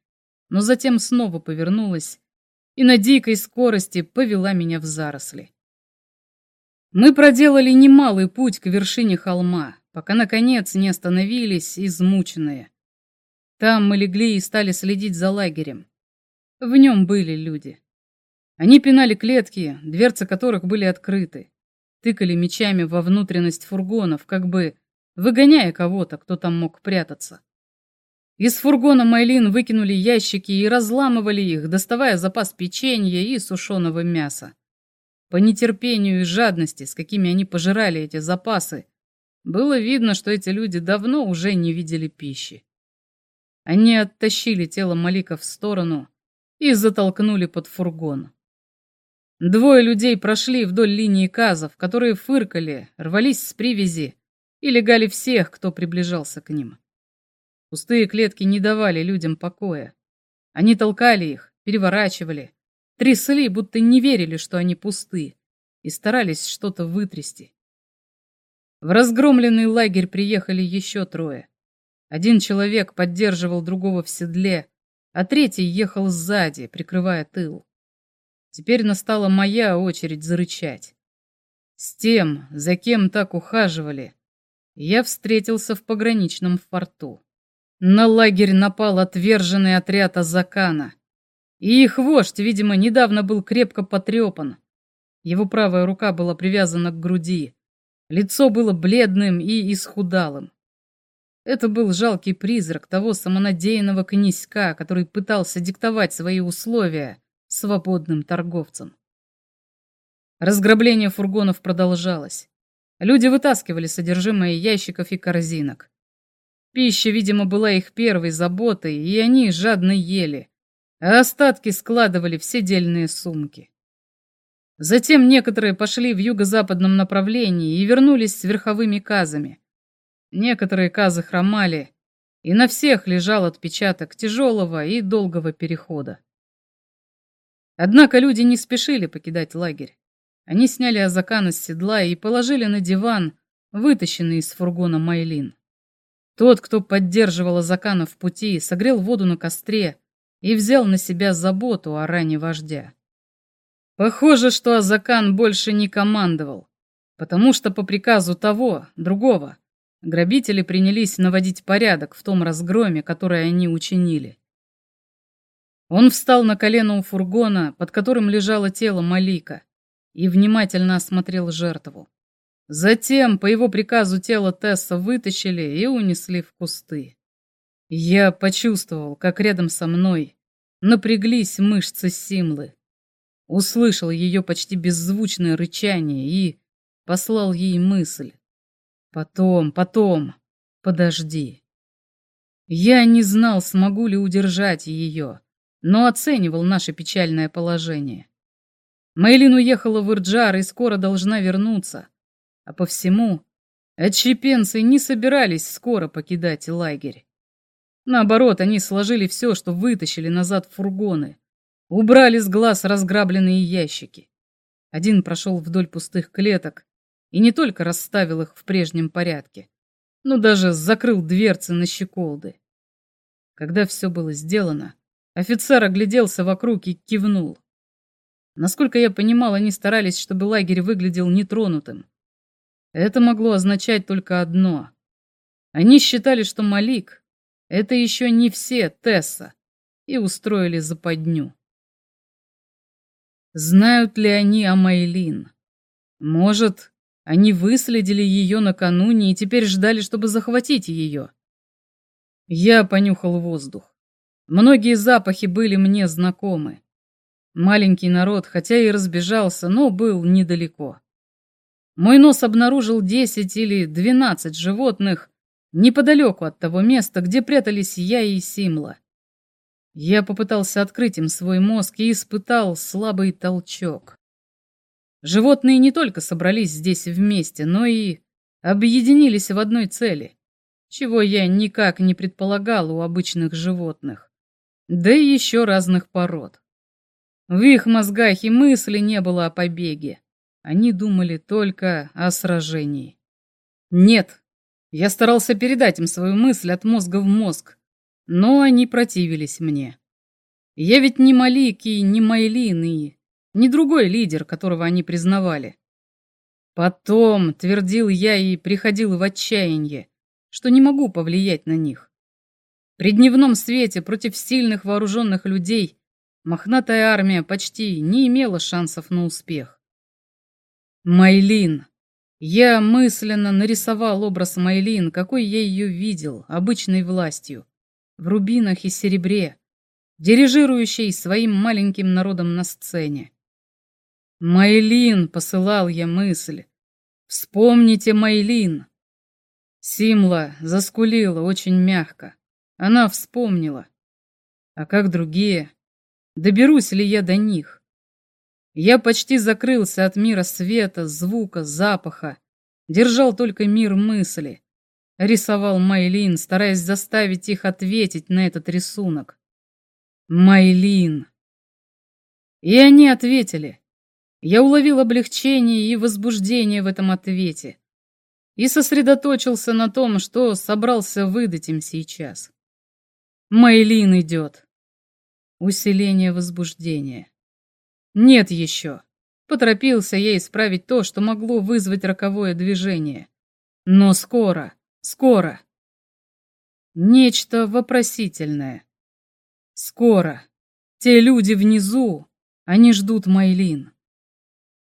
но затем снова повернулась и на дикой скорости повела меня в заросли. Мы проделали немалый путь к вершине холма, пока, наконец, не остановились, измученные. Там мы легли и стали следить за лагерем. В нем были люди. Они пинали клетки, дверцы которых были открыты, тыкали мечами во внутренность фургонов, как бы выгоняя кого-то, кто там мог прятаться. Из фургона Майлин выкинули ящики и разламывали их, доставая запас печенья и сушеного мяса. По нетерпению и жадности, с какими они пожирали эти запасы, было видно, что эти люди давно уже не видели пищи. Они оттащили тело Малика в сторону и затолкнули под фургон. Двое людей прошли вдоль линии казов, которые фыркали, рвались с привязи и легали всех, кто приближался к ним. Пустые клетки не давали людям покоя. Они толкали их, переворачивали, трясли, будто не верили, что они пусты, и старались что-то вытрясти. В разгромленный лагерь приехали еще трое. Один человек поддерживал другого в седле, а третий ехал сзади, прикрывая тыл. Теперь настала моя очередь зарычать. С тем, за кем так ухаживали, я встретился в пограничном форту. На лагерь напал отверженный отряд Азакана. И их вождь, видимо, недавно был крепко потрепан. Его правая рука была привязана к груди. Лицо было бледным и исхудалым. Это был жалкий призрак того самонадеянного князька, который пытался диктовать свои условия свободным торговцам. Разграбление фургонов продолжалось. Люди вытаскивали содержимое ящиков и корзинок. Пища, видимо, была их первой заботой, и они жадно ели, а остатки складывали в седельные сумки. Затем некоторые пошли в юго-западном направлении и вернулись с верховыми казами. Некоторые казы хромали, и на всех лежал отпечаток тяжелого и долгого перехода. Однако люди не спешили покидать лагерь. Они сняли Азакана с седла и положили на диван, вытащенный из фургона Майлин. Тот, кто поддерживал Азакана в пути, согрел воду на костре и взял на себя заботу о ране вождя. Похоже, что Азакан больше не командовал, потому что по приказу того, другого, грабители принялись наводить порядок в том разгроме, который они учинили. Он встал на колено у фургона, под которым лежало тело Малика, и внимательно осмотрел жертву. Затем, по его приказу, тело Тесса вытащили и унесли в кусты. Я почувствовал, как рядом со мной напряглись мышцы Симлы. Услышал ее почти беззвучное рычание и послал ей мысль. Потом, потом, подожди. Я не знал, смогу ли удержать ее, но оценивал наше печальное положение. Мейлин уехала в Ирджар и скоро должна вернуться. А по всему, отщепенцы не собирались скоро покидать лагерь. Наоборот, они сложили все, что вытащили назад в фургоны. Убрали с глаз разграбленные ящики. Один прошел вдоль пустых клеток и не только расставил их в прежнем порядке, но даже закрыл дверцы на щеколды. Когда все было сделано, офицер огляделся вокруг и кивнул. Насколько я понимал, они старались, чтобы лагерь выглядел нетронутым. Это могло означать только одно. Они считали, что Малик — это еще не все Тесса, и устроили западню. Знают ли они о Майлин? Может, они выследили ее накануне и теперь ждали, чтобы захватить ее? Я понюхал воздух. Многие запахи были мне знакомы. Маленький народ, хотя и разбежался, но был недалеко. Мой нос обнаружил десять или двенадцать животных неподалеку от того места, где прятались я и Симла. Я попытался открыть им свой мозг и испытал слабый толчок. Животные не только собрались здесь вместе, но и объединились в одной цели, чего я никак не предполагал у обычных животных, да и еще разных пород. В их мозгах и мысли не было о побеге. Они думали только о сражении. Нет, я старался передать им свою мысль от мозга в мозг, но они противились мне. Я ведь не Малик и не Майлин и не другой лидер, которого они признавали. Потом, твердил я и приходил в отчаяние, что не могу повлиять на них. При дневном свете против сильных вооруженных людей мохнатая армия почти не имела шансов на успех. Майлин. Я мысленно нарисовал образ Майлин, какой я ее видел, обычной властью в рубинах и серебре, дирижирующей своим маленьким народом на сцене. «Майлин!» — посылал я мысль. «Вспомните Майлин!» Симла заскулила очень мягко. Она вспомнила. А как другие? Доберусь ли я до них? Я почти закрылся от мира света, звука, запаха. Держал только мир мысли рисовал Майлин, стараясь заставить их ответить на этот рисунок. Майлин. И они ответили. Я уловил облегчение и возбуждение в этом ответе и сосредоточился на том, что собрался выдать им сейчас. Майлин идет. Усиление возбуждения. Нет еще. Поторопился я исправить то, что могло вызвать роковое движение. Но скоро. Скоро. Нечто вопросительное. Скоро. Те люди внизу, они ждут Майлин.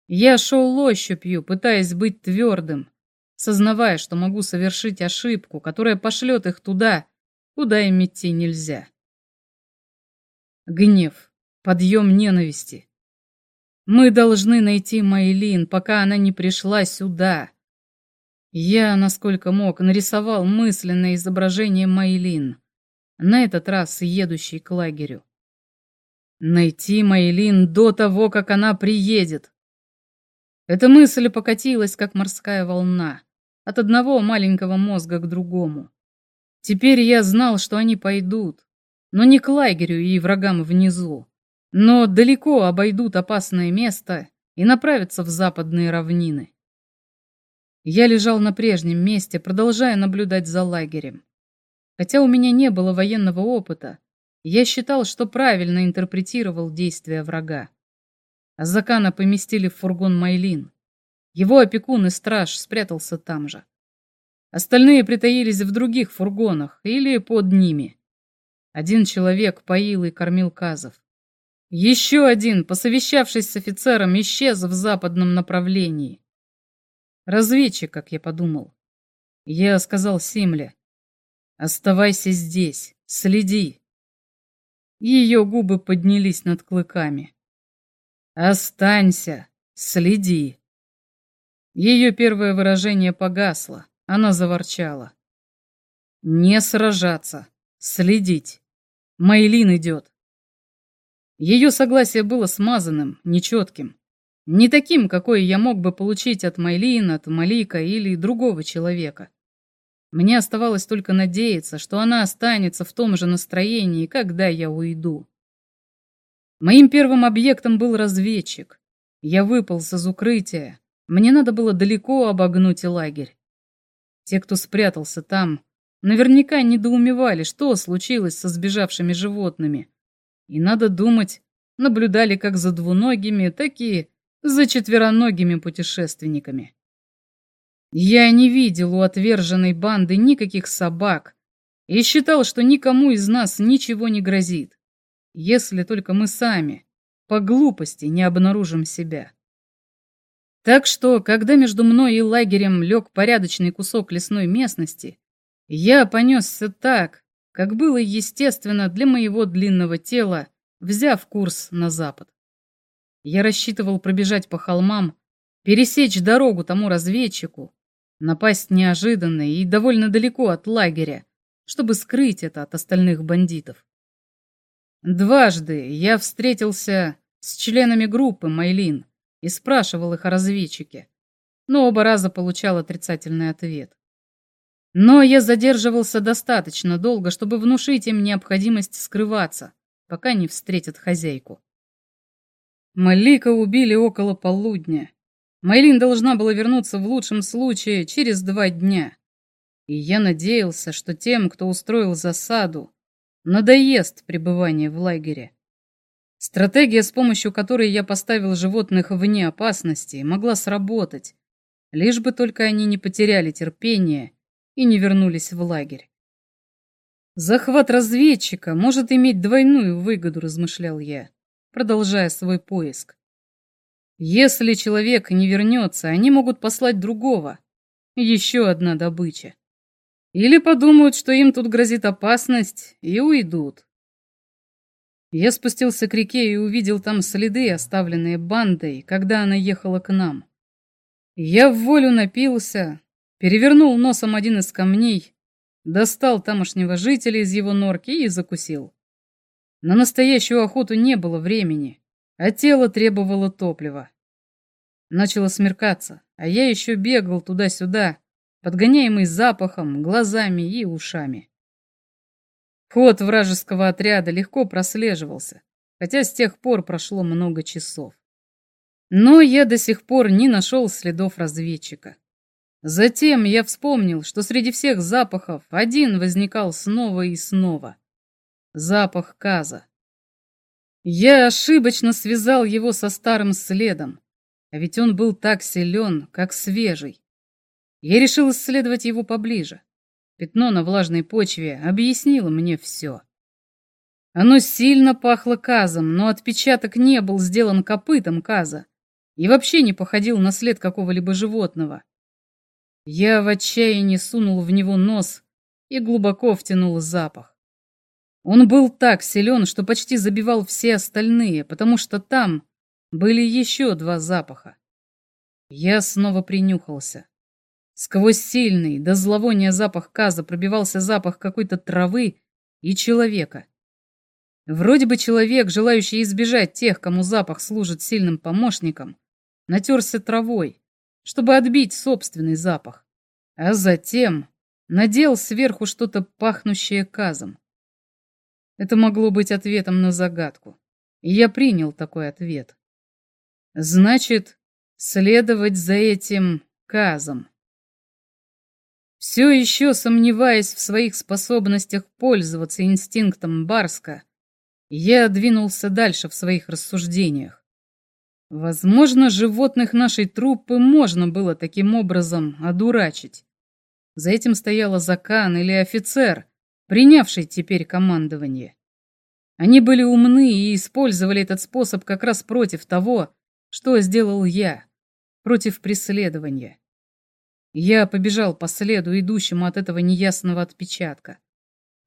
Я шел ощупью, пытаясь быть твердым, сознавая, что могу совершить ошибку, которая пошлет их туда, куда им идти нельзя. Гнев, подъем ненависти. Мы должны найти Майлин, пока она не пришла сюда, я, насколько мог, нарисовал мысленное изображение Майлин, на этот раз едущий к лагерю. Найти Майлин до того, как она приедет. Эта мысль покатилась, как морская волна, от одного маленького мозга к другому. Теперь я знал, что они пойдут, но не к лагерю и врагам внизу, но далеко обойдут опасное место и направятся в западные равнины. Я лежал на прежнем месте, продолжая наблюдать за лагерем. Хотя у меня не было военного опыта, я считал, что правильно интерпретировал действия врага. Азакана поместили в фургон Майлин. Его опекун и страж спрятался там же. Остальные притаились в других фургонах или под ними. Один человек поил и кормил казов. Еще один, посовещавшись с офицером, исчез в западном направлении. Разведчик, как я подумал. Я сказал Симле, оставайся здесь, следи. Ее губы поднялись над клыками. Останься, следи. Ее первое выражение погасло, она заворчала. Не сражаться, следить. Майлин идет. Ее согласие было смазанным, нечетким. Не таким, какой я мог бы получить от Майлин, от Малика или другого человека. Мне оставалось только надеяться, что она останется в том же настроении, когда я уйду. Моим первым объектом был разведчик. Я выполз из укрытия. Мне надо было далеко обогнуть лагерь. Те, кто спрятался там, наверняка недоумевали, что случилось со сбежавшими животными. И, надо думать, наблюдали как за двуногими, так и за четвероногими путешественниками. Я не видел у отверженной банды никаких собак и считал, что никому из нас ничего не грозит, если только мы сами по глупости не обнаружим себя. Так что, когда между мной и лагерем лег порядочный кусок лесной местности, я понесся так, как было естественно для моего длинного тела, взяв курс на запад. Я рассчитывал пробежать по холмам, пересечь дорогу тому разведчику, напасть неожиданно и довольно далеко от лагеря, чтобы скрыть это от остальных бандитов. Дважды я встретился с членами группы Майлин и спрашивал их о разведчике, но оба раза получал отрицательный ответ. Но я задерживался достаточно долго, чтобы внушить им необходимость скрываться, пока не встретят хозяйку. Малика убили около полудня. Майлин должна была вернуться в лучшем случае через два дня. И я надеялся, что тем, кто устроил засаду, надоест пребывание в лагере. Стратегия, с помощью которой я поставил животных вне опасности, могла сработать, лишь бы только они не потеряли терпение и не вернулись в лагерь. Захват разведчика может иметь двойную выгоду, размышлял я, продолжая свой поиск. Если человек не вернется, они могут послать другого. Еще одна добыча. Или подумают, что им тут грозит опасность, и уйдут. Я спустился к реке и увидел там следы, оставленные бандой, когда она ехала к нам. Я в волю напился, перевернул носом один из камней, достал тамошнего жителя из его норки и закусил. На настоящую охоту не было времени, а тело требовало топлива. Начало смеркаться, а я еще бегал туда-сюда, подгоняемый запахом, глазами и ушами. Ход вражеского отряда легко прослеживался, хотя с тех пор прошло много часов. Но я до сих пор не нашел следов разведчика. Затем я вспомнил, что среди всех запахов один возникал снова и снова. Запах каза. Я ошибочно связал его со старым следом, а ведь он был так силен, как свежий. Я решил исследовать его поближе. Пятно на влажной почве объяснило мне все. Оно сильно пахло казом, но отпечаток не был сделан копытом каза и вообще не походил на след какого-либо животного. Я в отчаянии сунул в него нос и глубоко втянул запах. Он был так силен, что почти забивал все остальные, потому что там были еще два запаха. Я снова принюхался. Сквозь сильный, до зловония запах каза пробивался запах какой-то травы и человека. Вроде бы человек, желающий избежать тех, кому запах служит сильным помощником, натерся травой, чтобы отбить собственный запах, а затем надел сверху что-то пахнущее казом. Это могло быть ответом на загадку, и я принял такой ответ. Значит, следовать за этим казом. Все еще сомневаясь в своих способностях пользоваться инстинктом Барска, я двинулся дальше в своих рассуждениях. Возможно, животных нашей труппы можно было таким образом одурачить. За этим стояла Закан или офицер, принявший теперь командование. Они были умны и использовали этот способ как раз против того, что сделал я, против преследования. Я побежал по следу, идущему от этого неясного отпечатка.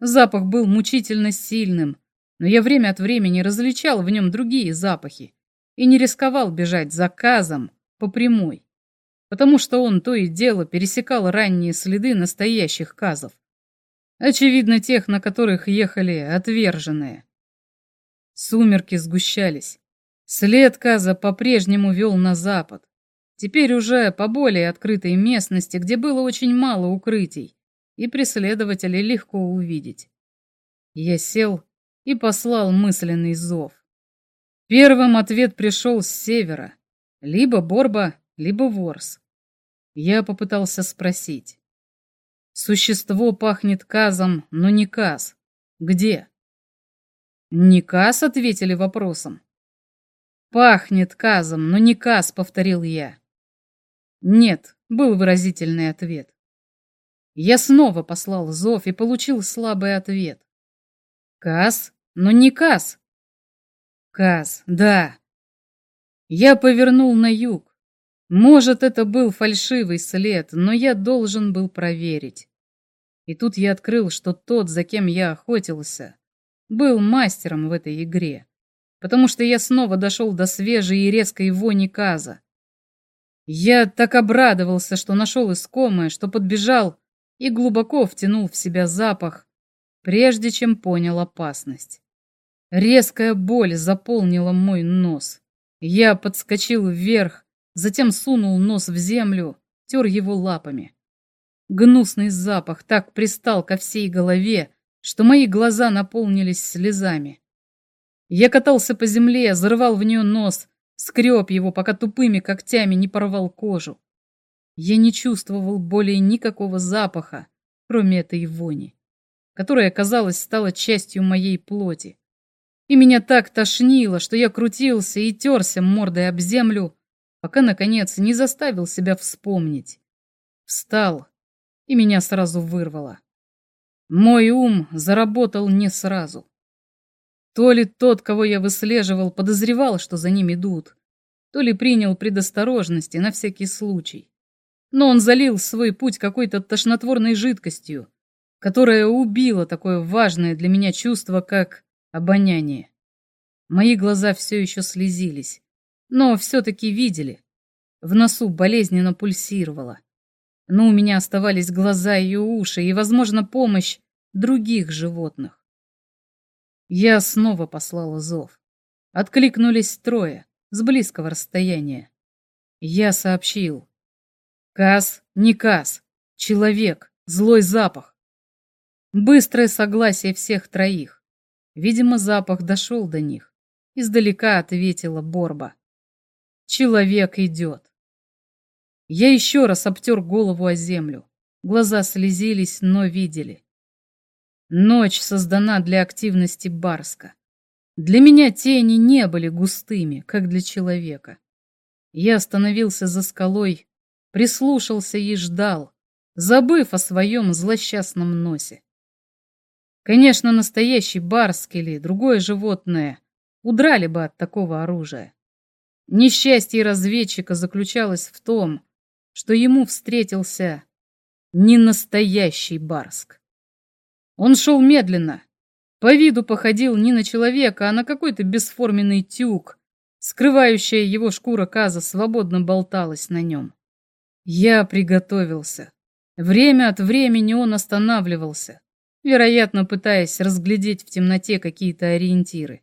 Запах был мучительно сильным, но я время от времени различал в нем другие запахи и не рисковал бежать заказом по прямой, потому что он то и дело пересекал ранние следы настоящих казов. Очевидно, тех, на которых ехали отверженные. Сумерки сгущались. След каза по-прежнему вел на запад. Теперь уже по более открытой местности, где было очень мало укрытий, и преследователей легко увидеть. Я сел и послал мысленный зов. Первым ответ пришел с севера. Либо Борба, либо Ворс. Я попытался спросить. Существо пахнет казом, но не каз. Где? Не каз, ответили вопросом. Пахнет казом, но не каз, повторил я. «Нет», — был выразительный ответ. Я снова послал зов и получил слабый ответ. «Кас, но не Кас». Каз, да. Я повернул на юг. Может, это был фальшивый след, но я должен был проверить. И тут я открыл, что тот, за кем я охотился, был мастером в этой игре, потому что я снова дошел до свежей и резкой вони каза. Я так обрадовался, что нашел искомое, что подбежал и глубоко втянул в себя запах, прежде чем понял опасность. Резкая боль заполнила мой нос. Я подскочил вверх, затем сунул нос в землю, тер его лапами. Гнусный запах так пристал ко всей голове, что мои глаза наполнились слезами. Я катался по земле, зарывал в нее нос, скреб его, пока тупыми когтями не порвал кожу. Я не чувствовал более никакого запаха, кроме этой вони, которая, казалось, стала частью моей плоти. И меня так тошнило, что я крутился и терся мордой об землю, пока, наконец, не заставил себя вспомнить. Встал, и меня сразу вырвало. Мой ум заработал не сразу. То ли тот, кого я выслеживал, подозревал, что за ним идут, то ли принял предосторожности на всякий случай. Но он залил свой путь какой-то тошнотворной жидкостью, которая убила такое важное для меня чувство, как обоняние. Мои глаза все еще слезились, но все-таки видели. В носу болезненно пульсировало. Но у меня оставались глаза и уши, и, возможно, помощь других животных. Я снова послала зов. Откликнулись трое, с близкого расстояния. Я сообщил. Каз, не Каз, человек, злой запах. Быстрое согласие всех троих. Видимо, запах дошел до них. Издалека ответила Борба. Человек идет. Я еще раз обтер голову о землю. Глаза слезились, но видели. Ночь создана для активности Барска. Для меня тени не были густыми, как для человека. Я остановился за скалой, прислушался и ждал, забыв о своем злосчастном носе. Конечно, настоящий барск или другое животное удрали бы от такого оружия. Несчастье разведчика заключалось в том, что ему встретился не настоящий барск. Он шел медленно. По виду походил не на человека, а на какой-то бесформенный тюк. Скрывающая его шкура каза свободно болталась на нем. Я приготовился. Время от времени он останавливался, вероятно, пытаясь разглядеть в темноте какие-то ориентиры.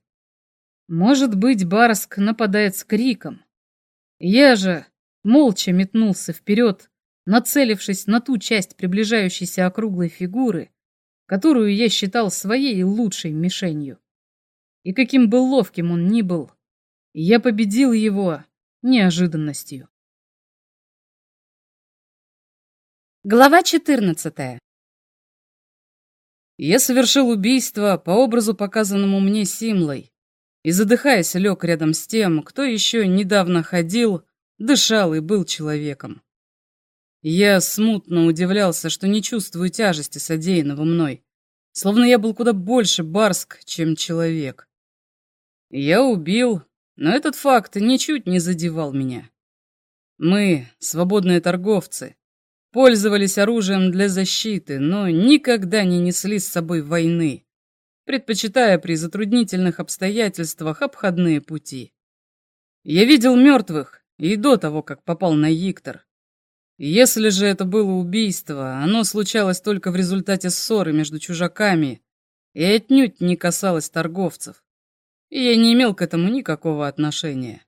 Может быть, Барск нападает с криком. Я же молча метнулся вперед, нацелившись на ту часть приближающейся округлой фигуры, которую я считал своей лучшей мишенью. И каким бы ловким он ни был, я победил его неожиданностью. Глава 14. Я совершил убийство по образу, показанному мне Симлой, и, задыхаясь, лег рядом с тем, кто еще недавно ходил, дышал и был человеком. Я смутно удивлялся, что не чувствую тяжести содеянного мной, словно я был куда больше барск, чем человек. Я убил, но этот факт ничуть не задевал меня. Мы, свободные торговцы, пользовались оружием для защиты, но никогда не несли с собой войны, предпочитая при затруднительных обстоятельствах обходные пути. Я видел мертвых и до того, как попал на Иктор, если же это было убийство, оно случалось только в результате ссоры между чужаками и отнюдь не касалось торговцев. И я не имел к этому никакого отношения.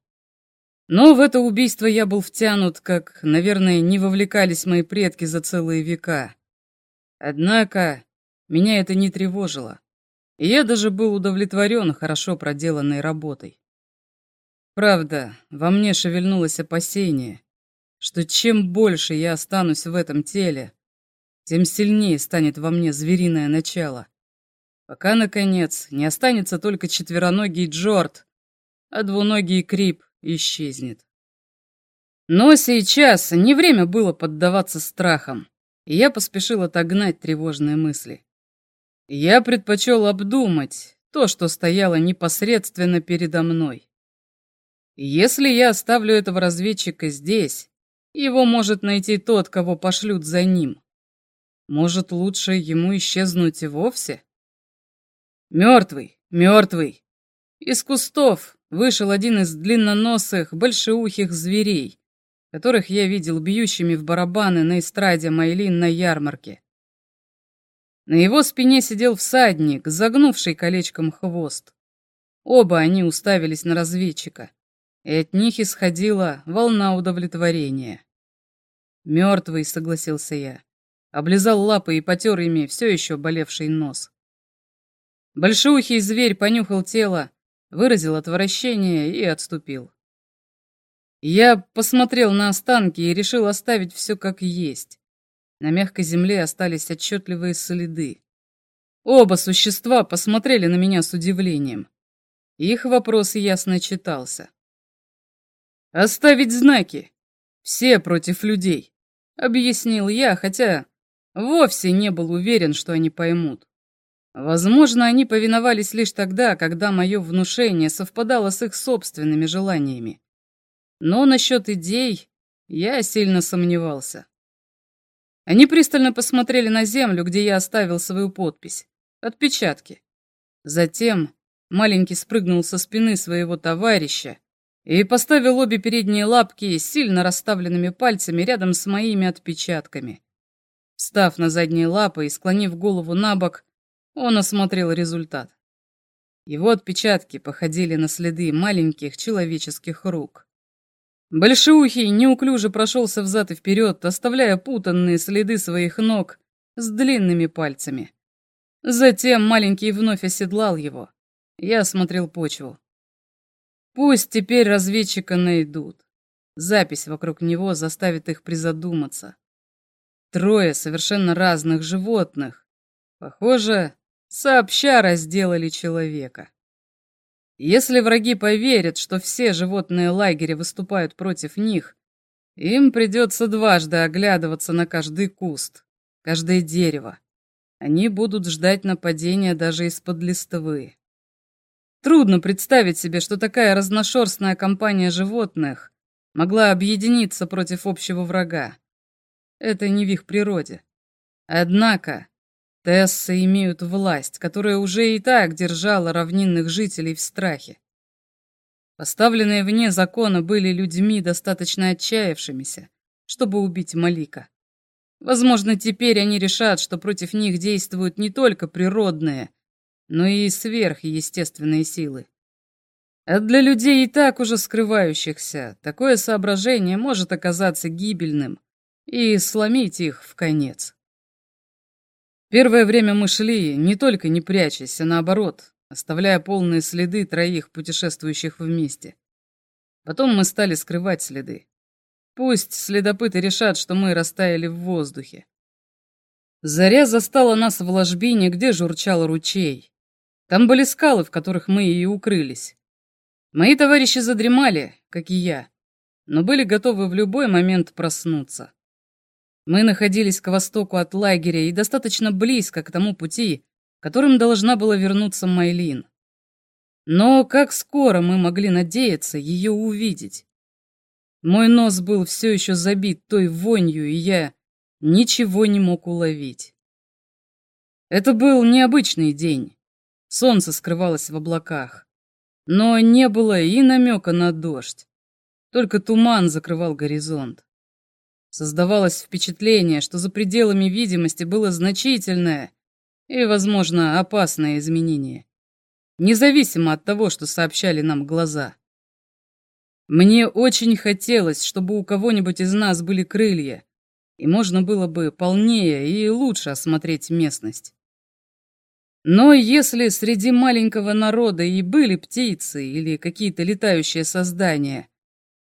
Но в это убийство я был втянут, как, наверное, не вовлекались мои предки за целые века. Однако меня это не тревожило, и я даже был удовлетворен хорошо проделанной работой. Правда, во мне шевельнулось опасение — что чем больше я останусь в этом теле, тем сильнее станет во мне звериное начало. Пока, наконец, не останется только четвероногий Джорд, а двуногий Крип исчезнет. Но сейчас не время было поддаваться страхам, и я поспешил отогнать тревожные мысли. Я предпочел обдумать, то, что стояло непосредственно передо мной. Если я оставлю этого разведчика здесь, его может найти тот, кого пошлют за ним. Может, лучше ему исчезнуть и вовсе? Мертвый, мертвый. Из кустов вышел один из длинноносых, большеухих зверей, которых я видел бьющими в барабаны на эстраде Майлин на ярмарке. На его спине сидел всадник, загнувший колечком хвост. Оба они уставились на разведчика, и от них исходила волна удовлетворения. «Мертвый», — согласился я. Облизал лапы и потер ими все еще болевший нос. Большеухий зверь понюхал тело, выразил отвращение и отступил. Я посмотрел на останки и решил оставить все как есть. На мягкой земле остались отчетливые следы. Оба существа посмотрели на меня с удивлением. Их вопрос ясно читался. «Оставить знаки! Все против людей!» — объяснил я, хотя вовсе не был уверен, что они поймут. Возможно, они повиновались лишь тогда, когда мое внушение совпадало с их собственными желаниями. Но насчет идей я сильно сомневался. Они пристально посмотрели на землю, где я оставил свою подпись. Отпечатки. Затем маленький спрыгнул со спины своего товарища и поставил обе передние лапки сильно расставленными пальцами рядом с моими отпечатками. Встав на задние лапы и склонив голову на бок, он осмотрел результат. Его отпечатки походили на следы маленьких человеческих рук. Большеухий неуклюже прошелся взад и вперед, оставляя путанные следы своих ног с длинными пальцами. Затем маленький вновь оседлал его. Я осмотрел почву. Пусть теперь разведчика найдут. Запись вокруг него заставит их призадуматься. Трое совершенно разных животных. Похоже, сообща разделали человека. Если враги поверят, что все животные лагеря выступают против них, им придется дважды оглядываться на каждый куст, каждое дерево. Они будут ждать нападения даже из-под листвы. Трудно представить себе, что такая разношерстная компания животных могла объединиться против общего врага. Это не в их природе. Однако Тессы имеют власть, которая уже и так держала равнинных жителей в страхе. Поставленные вне закона были людьми, достаточно отчаявшимися, чтобы убить Малика. Возможно, теперь они решат, что против них действуют не только природные, но и сверхъестественные силы. А для людей и так уже скрывающихся, такое соображение может оказаться гибельным и сломить их в конец. Первое время мы шли, не только не прячась, а наоборот, оставляя полные следы троих путешествующих вместе. Потом мы стали скрывать следы. Пусть следопыты решат, что мы растаяли в воздухе. Заря застала нас в ложбине, где журчал ручей. Там были скалы, в которых мы и укрылись. Мои товарищи задремали, как и я, но были готовы в любой момент проснуться. Мы находились к востоку от лагеря и достаточно близко к тому пути, которым должна была вернуться Майлин. Но как скоро мы могли надеяться ее увидеть? Мой нос был все еще забит той вонью, и я ничего не мог уловить. Это был необычный день. Солнце скрывалось в облаках. Но не было и намека на дождь. Только туман закрывал горизонт. Создавалось впечатление, что за пределами видимости было значительное и, возможно, опасное изменение, независимо от того, что сообщали нам глаза. Мне очень хотелось, чтобы у кого-нибудь из нас были крылья, и можно было бы полнее и лучше осмотреть местность. Но если среди маленького народа и были птицы или какие-то летающие создания,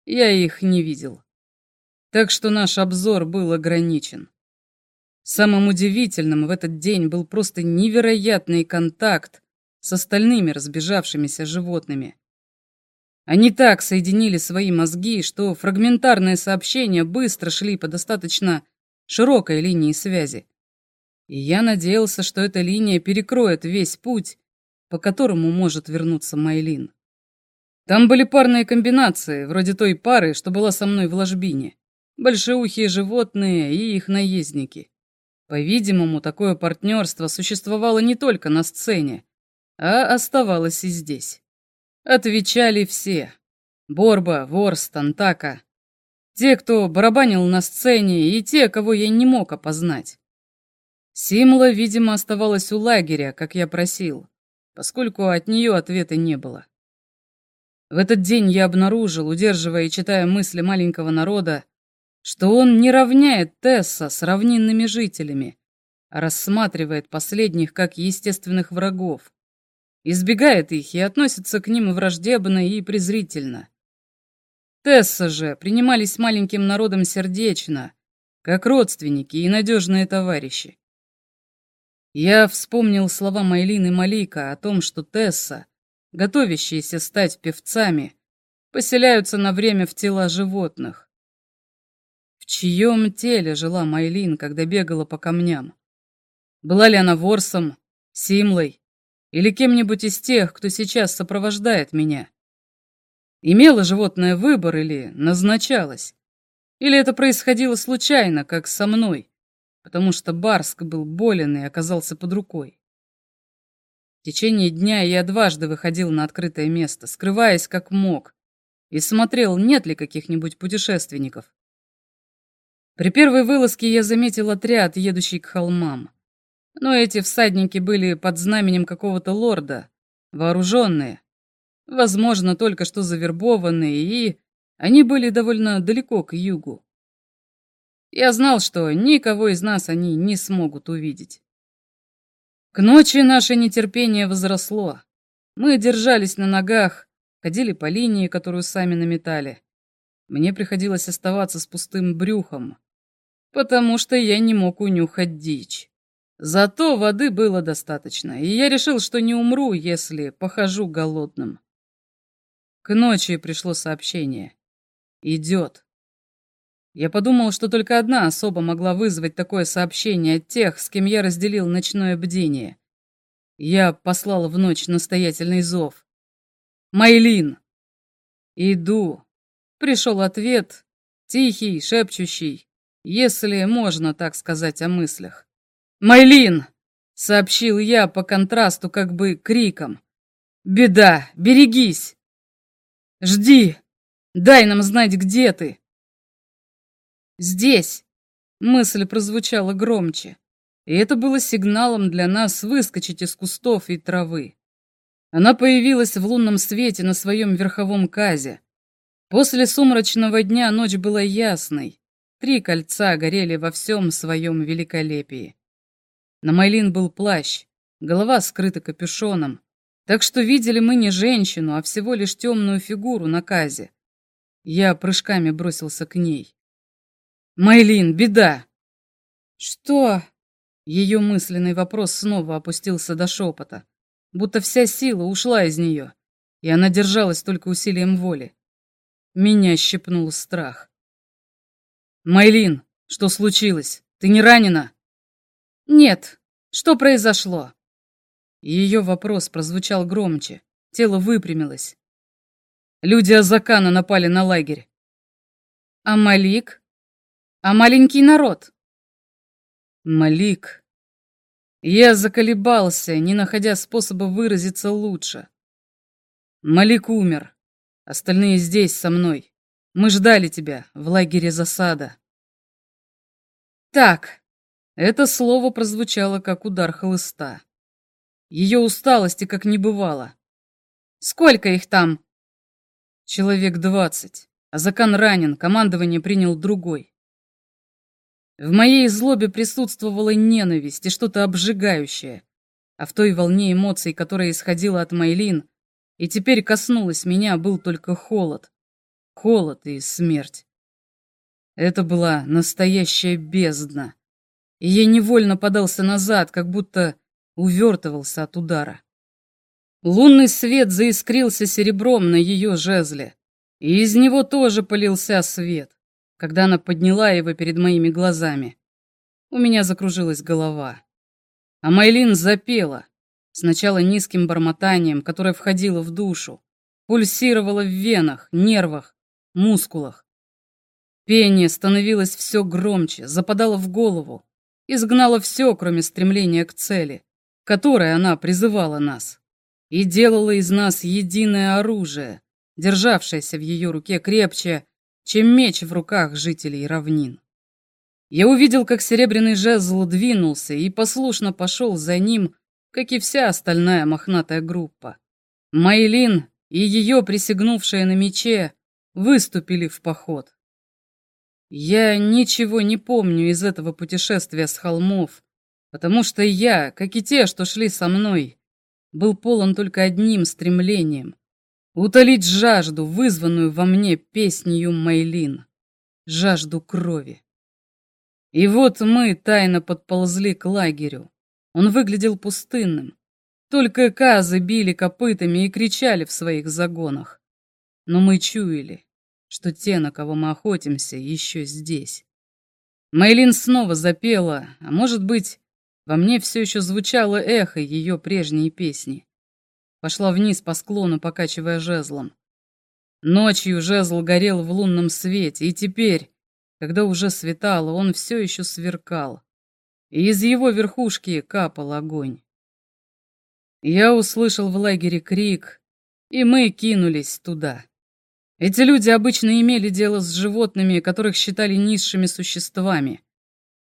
я их не видел так что наш обзор был ограничен. Самым удивительным в этот день был просто невероятный контакт с остальными разбежавшимися животными. Они так соединили свои мозги, что фрагментарные сообщения быстро шли по достаточно широкой линии связи. И я надеялся, что эта линия перекроет весь путь, по которому может вернуться Майлин. Там были парные комбинации, вроде той пары, что была со мной в ложбине. Большеухие животные и их наездники. По-видимому, такое партнерство существовало не только на сцене, а оставалось и здесь. Отвечали все. Борба, Ворст, Антака. Те, кто барабанил на сцене, и те, кого я не мог опознать. Симла, видимо, оставалась у лагеря, как я просил, поскольку от нее ответа не было. В этот день я обнаружил, удерживая и читая мысли маленького народа, что он не равняет Тесса с равнинными жителями, а рассматривает последних как естественных врагов, избегает их и относится к ним враждебно и презрительно. Тесса же принимались маленьким народом сердечно, как родственники и надежные товарищи. Я вспомнил слова Майлины Малика о том, что Тесса, готовящиеся стать певцами, поселяются на время в тела животных. В чьем теле жила Майлин, когда бегала по камням? Была ли она ворсом, симлой или кем-нибудь из тех, кто сейчас сопровождает меня? Имело животное выбор или назначалось? Или это происходило случайно, как со мной, потому что Барск был болен и оказался под рукой? В течение дня я дважды выходил на открытое место, скрываясь как мог, и смотрел, нет ли каких-нибудь путешественников. При первой вылазке я заметил отряд, едущий к холмам. Но эти всадники были под знаменем какого-то лорда, вооруженные, возможно, только что завербованные, и они были довольно далеко к югу. Я знал, что никого из нас они не смогут увидеть. К ночи наше нетерпение возросло. Мы держались на ногах, ходили по линии, которую сами наметали. Мне приходилось оставаться с пустым брюхом, потому что я не мог унюхать дичь. Зато воды было достаточно, и я решил, что не умру, если похожу голодным. К ночи пришло сообщение. «Идет». Я подумал, что только одна особа могла вызвать такое сообщение от тех, с кем я разделил ночное бдение. Я послал в ночь настоятельный зов. «Майлин!» «Иду!» Пришел ответ, тихий, шепчущий, если можно так сказать о мыслях. «Майлин!» — сообщил я по контрасту как бы криком. «Беда! Берегись! Жди! Дай нам знать, где ты!» «Здесь!» — мысль прозвучала громче, и это было сигналом для нас выскочить из кустов и травы. Она появилась в лунном свете на своем верховом казе. После сумрачного дня ночь была ясной. Три кольца горели во всем своем великолепии. На Майлин был плащ, голова скрыта капюшоном, так что видели мы не женщину, а всего лишь темную фигуру на казе. Я прыжками бросился к ней. «Майлин, беда!» «Что?» Ее мысленный вопрос снова опустился до шепота, будто вся сила ушла из нее, и она держалась только усилием воли. Меня щепнул страх. «Майлин, что случилось? Ты не ранена?» «Нет. Что произошло?» Ее вопрос прозвучал громче. Тело выпрямилось. Люди Азакана напали на лагерь. «А Малик?» А маленький народ? Малик. Я заколебался, не находя способа выразиться лучше. Малик умер. Остальные здесь со мной. Мы ждали тебя в лагере засада. Так, это слово прозвучало как удар хлыста. Ее усталости как не бывало. Сколько их там? Человек двадцать. Азакан ранен, командование принял другой. В моей злобе присутствовала ненависть и что-то обжигающее, а в той волне эмоций, которая исходила от Майлин, и теперь коснулась меня, был только холод. Холод и смерть. Это была настоящая бездна, и я невольно подался назад, как будто увертывался от удара. Лунный свет заискрился серебром на ее жезле, и из него тоже полился свет когда она подняла его перед моими глазами. У меня закружилась голова. А Майлин запела. Сначала низким бормотанием, которое входило в душу, пульсировало в венах, нервах, мускулах. Пение становилось все громче, западало в голову, изгнало все, кроме стремления к цели, которой она призывала нас, и делала из нас единое оружие, державшееся в ее руке крепче, чем меч в руках жителей равнин. Я увидел, как серебряный жезл двинулся и послушно пошел за ним, как и вся остальная мохнатая группа. Майлин и ее присягнувшая на мече выступили в поход. Я ничего не помню из этого путешествия с холмов, потому что я, как и те, что шли со мной, был полон только одним стремлением — утолить жажду, вызванную во мне песнью Мейлин, жажду крови. И вот мы тайно подползли к лагерю. Он выглядел пустынным. Только казы били копытами и кричали в своих загонах. Но мы чуяли, что те, на кого мы охотимся, еще здесь. Мейлин снова запела, а может быть, во мне все еще звучало эхо ее прежней песни. Пошла вниз по склону, покачивая жезлом. Ночью жезл горел в лунном свете, и теперь, когда уже светало, он все еще сверкал, и из его верхушки капал огонь. Я услышал в лагере крик, и мы кинулись туда. Эти люди обычно имели дело с животными, которых считали низшими существами.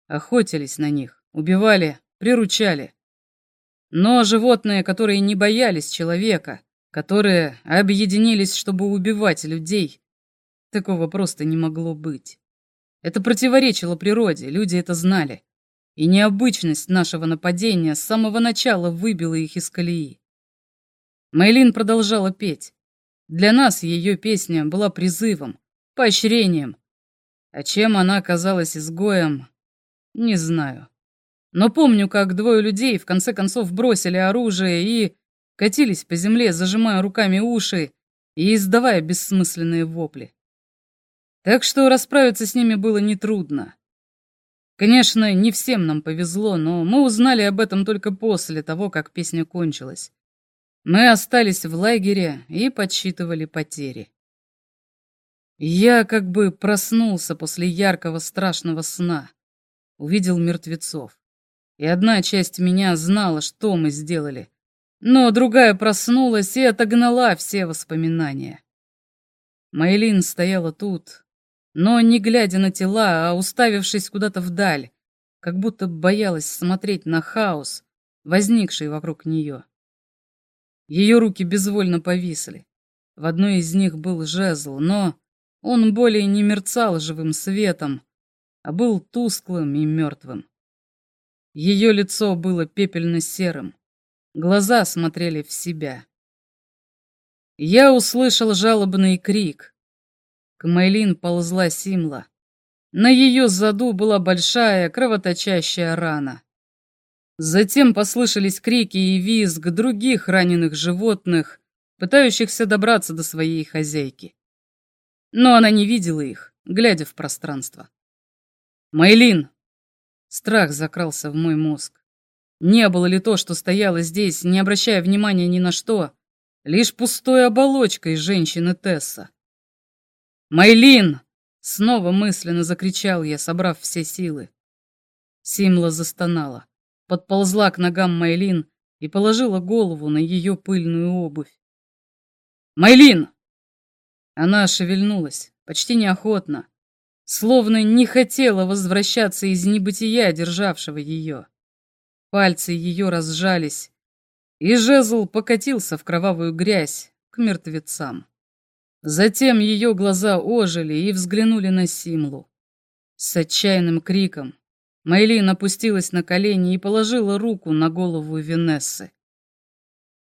Охотились на них, убивали, приручали. Но животные, которые не боялись человека, которые объединились, чтобы убивать людей, такого просто не могло быть. Это противоречило природе, люди это знали. И необычность нашего нападения с самого начала выбила их из колеи. Мейлин продолжала петь. Для нас ее песня была призывом, поощрением. А чем она оказалась изгоем, не знаю. Но помню, как двое людей в конце концов бросили оружие и катились по земле, зажимая руками уши и издавая бессмысленные вопли. Так что расправиться с ними было нетрудно. Конечно, не всем нам повезло, но мы узнали об этом только после того, как песня кончилась. Мы остались в лагере и подсчитывали потери. Я как бы проснулся после яркого страшного сна. Увидел мертвецов и одна часть меня знала, что мы сделали, но другая проснулась и отогнала все воспоминания. Майлин стояла тут, но не глядя на тела, а уставившись куда-то вдаль, как будто боялась смотреть на хаос, возникший вокруг нее. Ее руки безвольно повисли. В одной из них был жезл, но он более не мерцал живым светом, а был тусклым и мертвым. Ее лицо было пепельно-серым. Глаза смотрели в себя. Я услышал жалобный крик. К Мэйлин ползла Симла. На ее заду была большая кровоточащая рана. Затем послышались крики и визг других раненых животных, пытающихся добраться до своей хозяйки. Но она не видела их, глядя в пространство. «Мэйлин!» Страх закрался в мой мозг. Не было ли то, что стояло здесь, не обращая внимания ни на что, лишь пустой оболочкой женщины Тесса? «Майлин!» — снова мысленно закричал я, собрав все силы. Симла застонала, подползла к ногам Майлин и положила голову на ее пыльную обувь. «Майлин!» Она шевельнулась, почти неохотно, словно не хотела возвращаться из небытия, державшего ее. Пальцы ее разжались, и жезл покатился в кровавую грязь к мертвецам. Затем ее глаза ожили и взглянули на Симлу. С отчаянным криком Майлин опустилась на колени и положила руку на голову Венессы.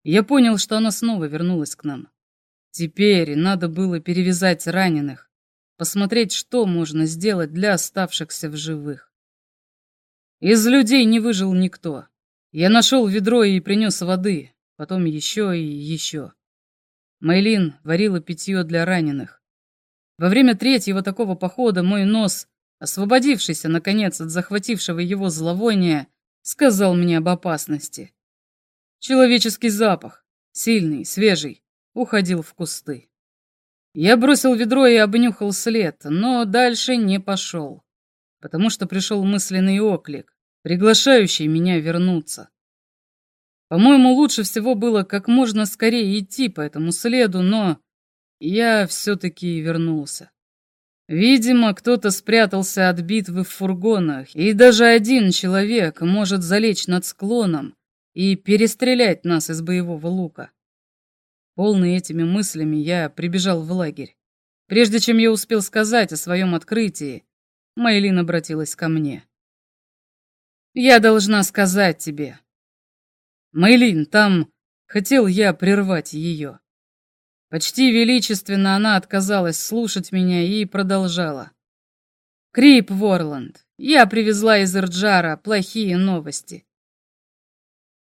Я понял, что она снова вернулась к нам. Теперь надо было перевязать раненых, посмотреть, что можно сделать для оставшихся в живых. Из людей не выжил никто. Я нашел ведро и принес воды, потом еще и еще. Мейлин варила питье для раненых. Во время третьего такого похода мой нос, освободившийся, наконец, от захватившего его зловония, сказал мне об опасности. Человеческий запах, сильный, свежий, уходил в кусты. Я бросил ведро и обнюхал след, но дальше не пошел, потому что пришел мысленный оклик, приглашающий меня вернуться. По-моему, лучше всего было как можно скорее идти по этому следу, но я все-таки вернулся. Видимо, кто-то спрятался от битвы в фургонах, и даже один человек может залечь над склоном и перестрелять нас из боевого лука. Полный этими мыслями, я прибежал в лагерь. Прежде чем я успел сказать о своем открытии, Майлин обратилась ко мне. «Я должна сказать тебе». «Майлин, там...» Хотел я прервать ее. Почти величественно она отказалась слушать меня и продолжала. «Крип, Ворланд, я привезла из Ирджара плохие новости.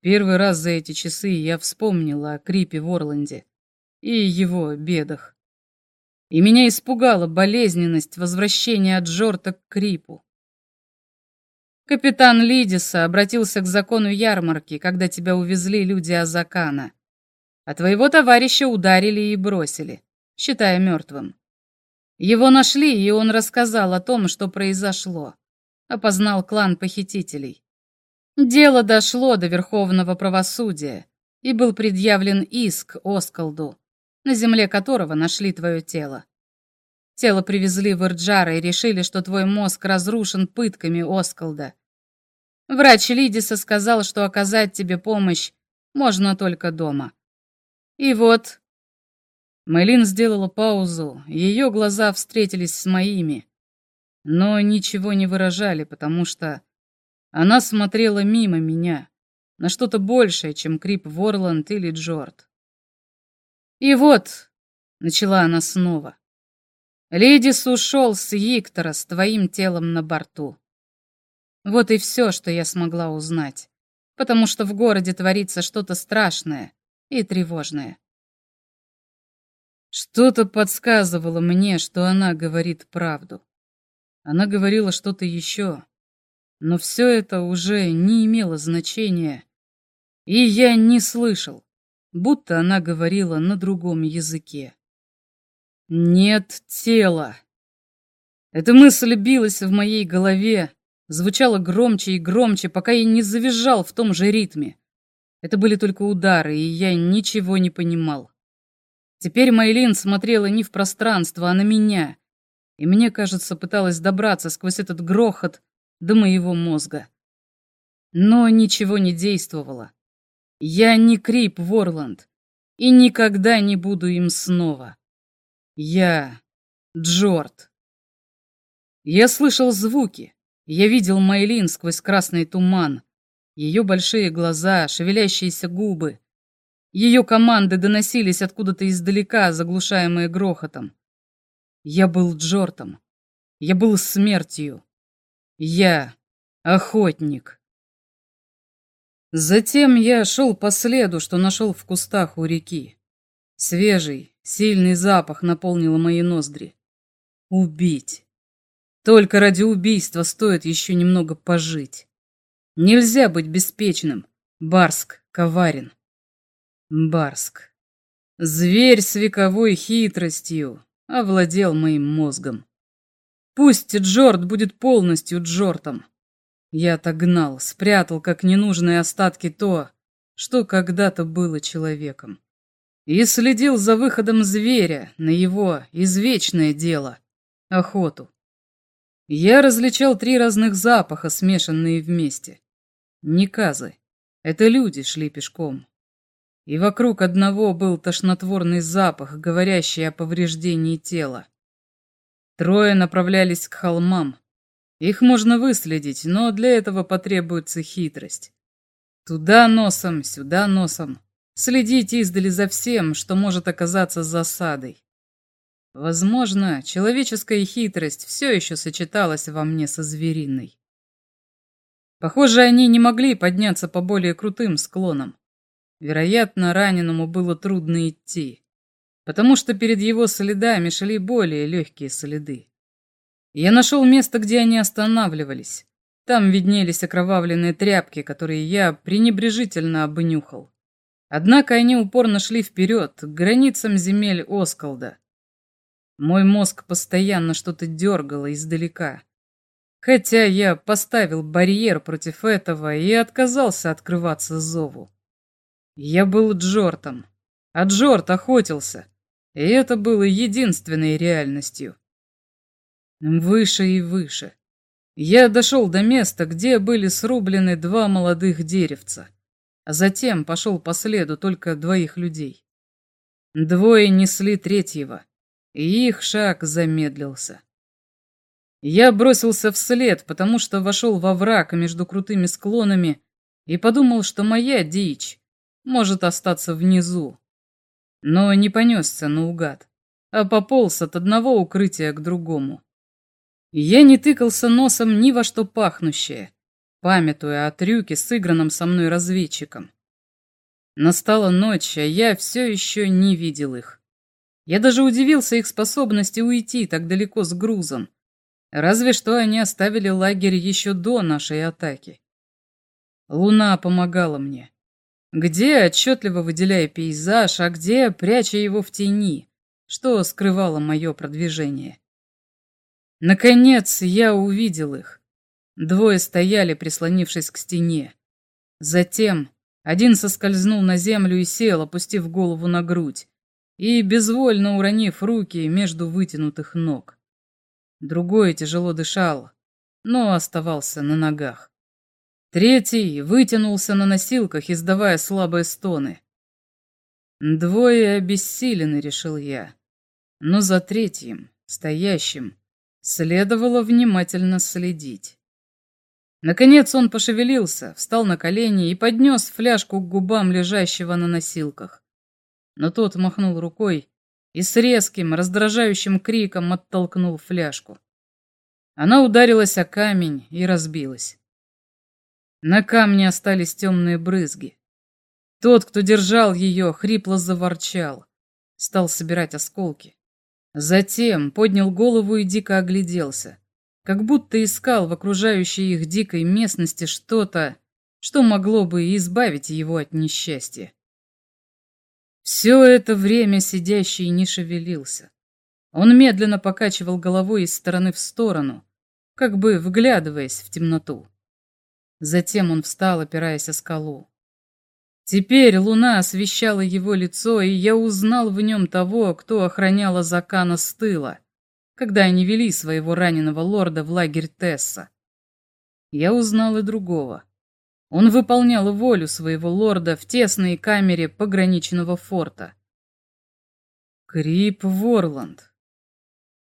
Первый раз за эти часы я вспомнила о Крипе в Орланде и его бедах. И меня испугала болезненность возвращения от Джорта к Крипу. Капитан Лидиса обратился к закону ярмарки, когда тебя увезли люди Азакана. А твоего товарища ударили и бросили, считая мертвым. Его нашли, и он рассказал о том, что произошло. Опознал клан похитителей. Дело дошло до Верховного правосудия, и был предъявлен иск Оскалду, на земле которого нашли твое тело. Тело привезли в Ирджара и решили, что твой мозг разрушен пытками Оскалда. Врач Лидиса сказал, что оказать тебе помощь можно только дома. И вот... Мэлин сделала паузу, ее глаза встретились с моими, но ничего не выражали, потому что она смотрела мимо меня, на что-то большее, чем Крип Ворланд или Джорд. «И вот», — начала она снова, — «Лидис ушел с Иктора с твоим телом на борту. Вот и все, что я смогла узнать, потому что в городе творится что-то страшное и тревожное». Что-то подсказывало мне, что она говорит правду. Она говорила что-то еще, но все это уже не имело значения, и я не слышал, будто она говорила на другом языке. «Нет тела». Эта мысль билась в моей голове, звучала громче и громче, пока я не завизжал в том же ритме. Это были только удары, и я ничего не понимал. Теперь Майлин смотрела не в пространство, а на меня, и мне кажется, пыталась добраться сквозь этот грохот до моего мозга. Но ничего не действовало. Я не Крип Ворланд и никогда не буду им снова. Я Джорд. Я слышал звуки. Я видел Майлин сквозь красный туман. Ее большие глаза, шевелящиеся губы. Ее команды доносились откуда-то издалека, заглушаемые грохотом. Я был Джортом. Я был смертью. Я охотник. Затем я шел по следу, что нашел в кустах у реки. Свежий, сильный запах наполнил мои ноздри. Убить. Только ради убийства стоит еще немного пожить. Нельзя быть беспечным. Барск коварен. Барск. Зверь с вековой хитростью овладел моим мозгом. Пусть Джорд будет полностью Джортом. Я отогнал, спрятал как ненужные остатки то, что когда-то было человеком. И следил за выходом зверя на его извечное дело — охоту. Я различал три разных запаха, смешанные вместе. Неказы. Это люди шли пешком. И вокруг одного был тошнотворный запах, говорящий о повреждении тела. Трое направлялись к холмам. Их можно выследить, но для этого потребуется хитрость. Туда носом, сюда носом. Следить издали за всем, что может оказаться засадой. Возможно, человеческая хитрость все еще сочеталась во мне со звериной. Похоже, они не могли подняться по более крутым склонам. Вероятно, раненому было трудно идти потому что перед его следами шли более легкие следы. Я нашел место, где они останавливались. Там виднелись окровавленные тряпки, которые я пренебрежительно обнюхал. Однако они упорно шли вперед, к границам земель Оскалда. Мой мозг постоянно что-то дергало издалека. Хотя я поставил барьер против этого и отказался открываться зову. Я был Джортом, а Джорт охотился, и это было единственной реальностью. Выше и выше. Я дошел до места, где были срублены два молодых деревца, а затем пошел по следу только двоих людей. Двое несли третьего, и их шаг замедлился. Я бросился вслед, потому что вошел во враг между крутыми склонами и подумал, что моя дичь может остаться внизу. Но не понесся наугад, а пополз от одного укрытия к другому. Я не тыкался носом ни во что пахнущее, памятуя о трюке, сыгранном со мной разведчиком. Настала ночь, а я все еще не видел их. Я даже удивился их способности уйти так далеко с грузом. Разве что они оставили лагерь еще до нашей атаки. Луна помогала мне. Где отчетливо выделяя пейзаж, а где пряча его в тени, что скрывало мое продвижение. Наконец я увидел их. Двое стояли, прислонившись к стене. Затем один соскользнул на землю и сел, опустив голову на грудь, и безвольно уронив руки между вытянутых ног. Другой тяжело дышал, но оставался на ногах. Третий вытянулся на носилках, издавая слабые стоны. Двое обессилены, решил я. Но за третьим, стоящим, следовало внимательно следить. Наконец он пошевелился, встал на колени и поднес фляжку к губам лежащего на носилках. Но тот махнул рукой и с резким, раздражающим криком оттолкнул фляжку. Она ударилась о камень и разбилась. На камне остались темные брызги. Тот, кто держал ее, хрипло заворчал. Стал собирать осколки. Затем поднял голову и дико огляделся, как будто искал в окружающей их дикой местности что-то, что могло бы избавить его от несчастья. Все это время сидящий не шевелился. Он медленно покачивал головой из стороны в сторону, как бы вглядываясь в темноту. Затем он встал, опираясь о скалу. Теперь луна освещала его лицо, и я узнал в нем того, кто охранял Азакана с тыла, когда они вели своего раненого лорда в лагерь Тесса. Я узнал и другого. Он выполнял волю своего лорда в тесной камере пограничного форта. Крип Ворланд.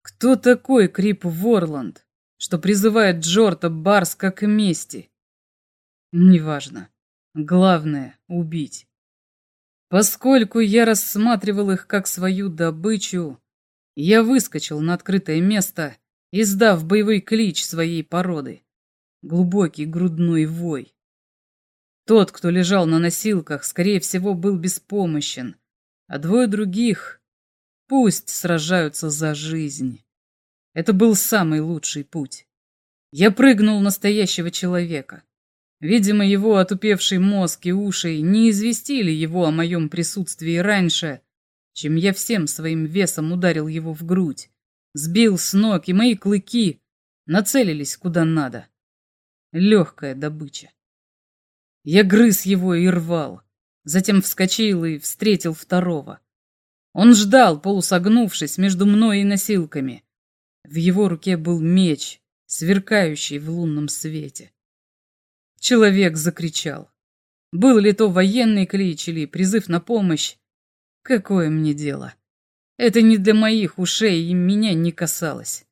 Кто такой Крип Ворланд, что призывает Джорта Барска к мести? Неважно. Главное — убить. Поскольку я рассматривал их как свою добычу, я выскочил на открытое место, издав боевой клич своей породы. Глубокий грудной вой. Тот, кто лежал на носилках, скорее всего, был беспомощен, а двое других пусть сражаются за жизнь. Это был самый лучший путь. Я прыгнул настоящего человека. Видимо, его отупевший мозг и уши не известили его о моем присутствии раньше, чем я всем своим весом ударил его в грудь, сбил с ног, и мои клыки нацелились куда надо. Легкая добыча. Я грыз его и рвал, затем вскочил и встретил второго. Он ждал, полусогнувшись между мной и носилками. В его руке был меч, сверкающий в лунном свете. Человек закричал. Был ли то военный клич или призыв на помощь? Какое мне дело? Это не для моих ушей и меня не касалось.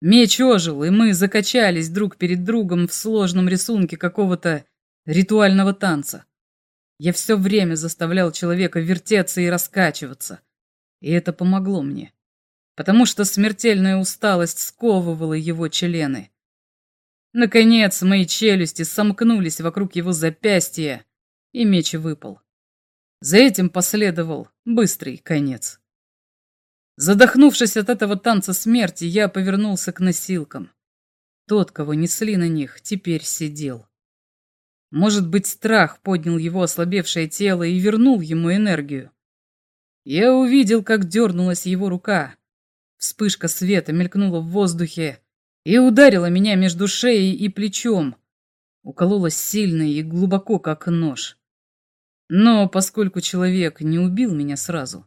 Меч ожил, и мы закачались друг перед другом в сложном рисунке какого-то ритуального танца. Я все время заставлял человека вертеться и раскачиваться. И это помогло мне, потому что смертельная усталость сковывала его члены. Наконец, мои челюсти сомкнулись вокруг его запястья, и меч выпал. За этим последовал быстрый конец. Задохнувшись от этого танца смерти, я повернулся к носилкам. Тот, кого несли на них, теперь сидел. Может быть, страх поднял его ослабевшее тело и вернул ему энергию. Я увидел, как дернулась его рука. Вспышка света мелькнула в воздухе и ударила меня между шеей и плечом. Уколола сильно и глубоко, как нож. Но поскольку человек не убил меня сразу,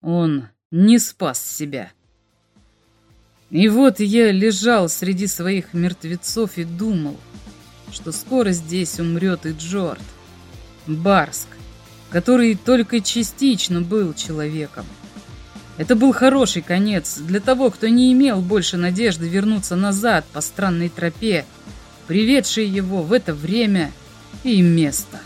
он не спас себя. И вот я лежал среди своих мертвецов и думал, что скоро здесь умрет и Джорд, Барск, который только частично был человеком. Это был хороший конец для того, кто не имел больше надежды вернуться назад по странной тропе, приведшей его в это время и место.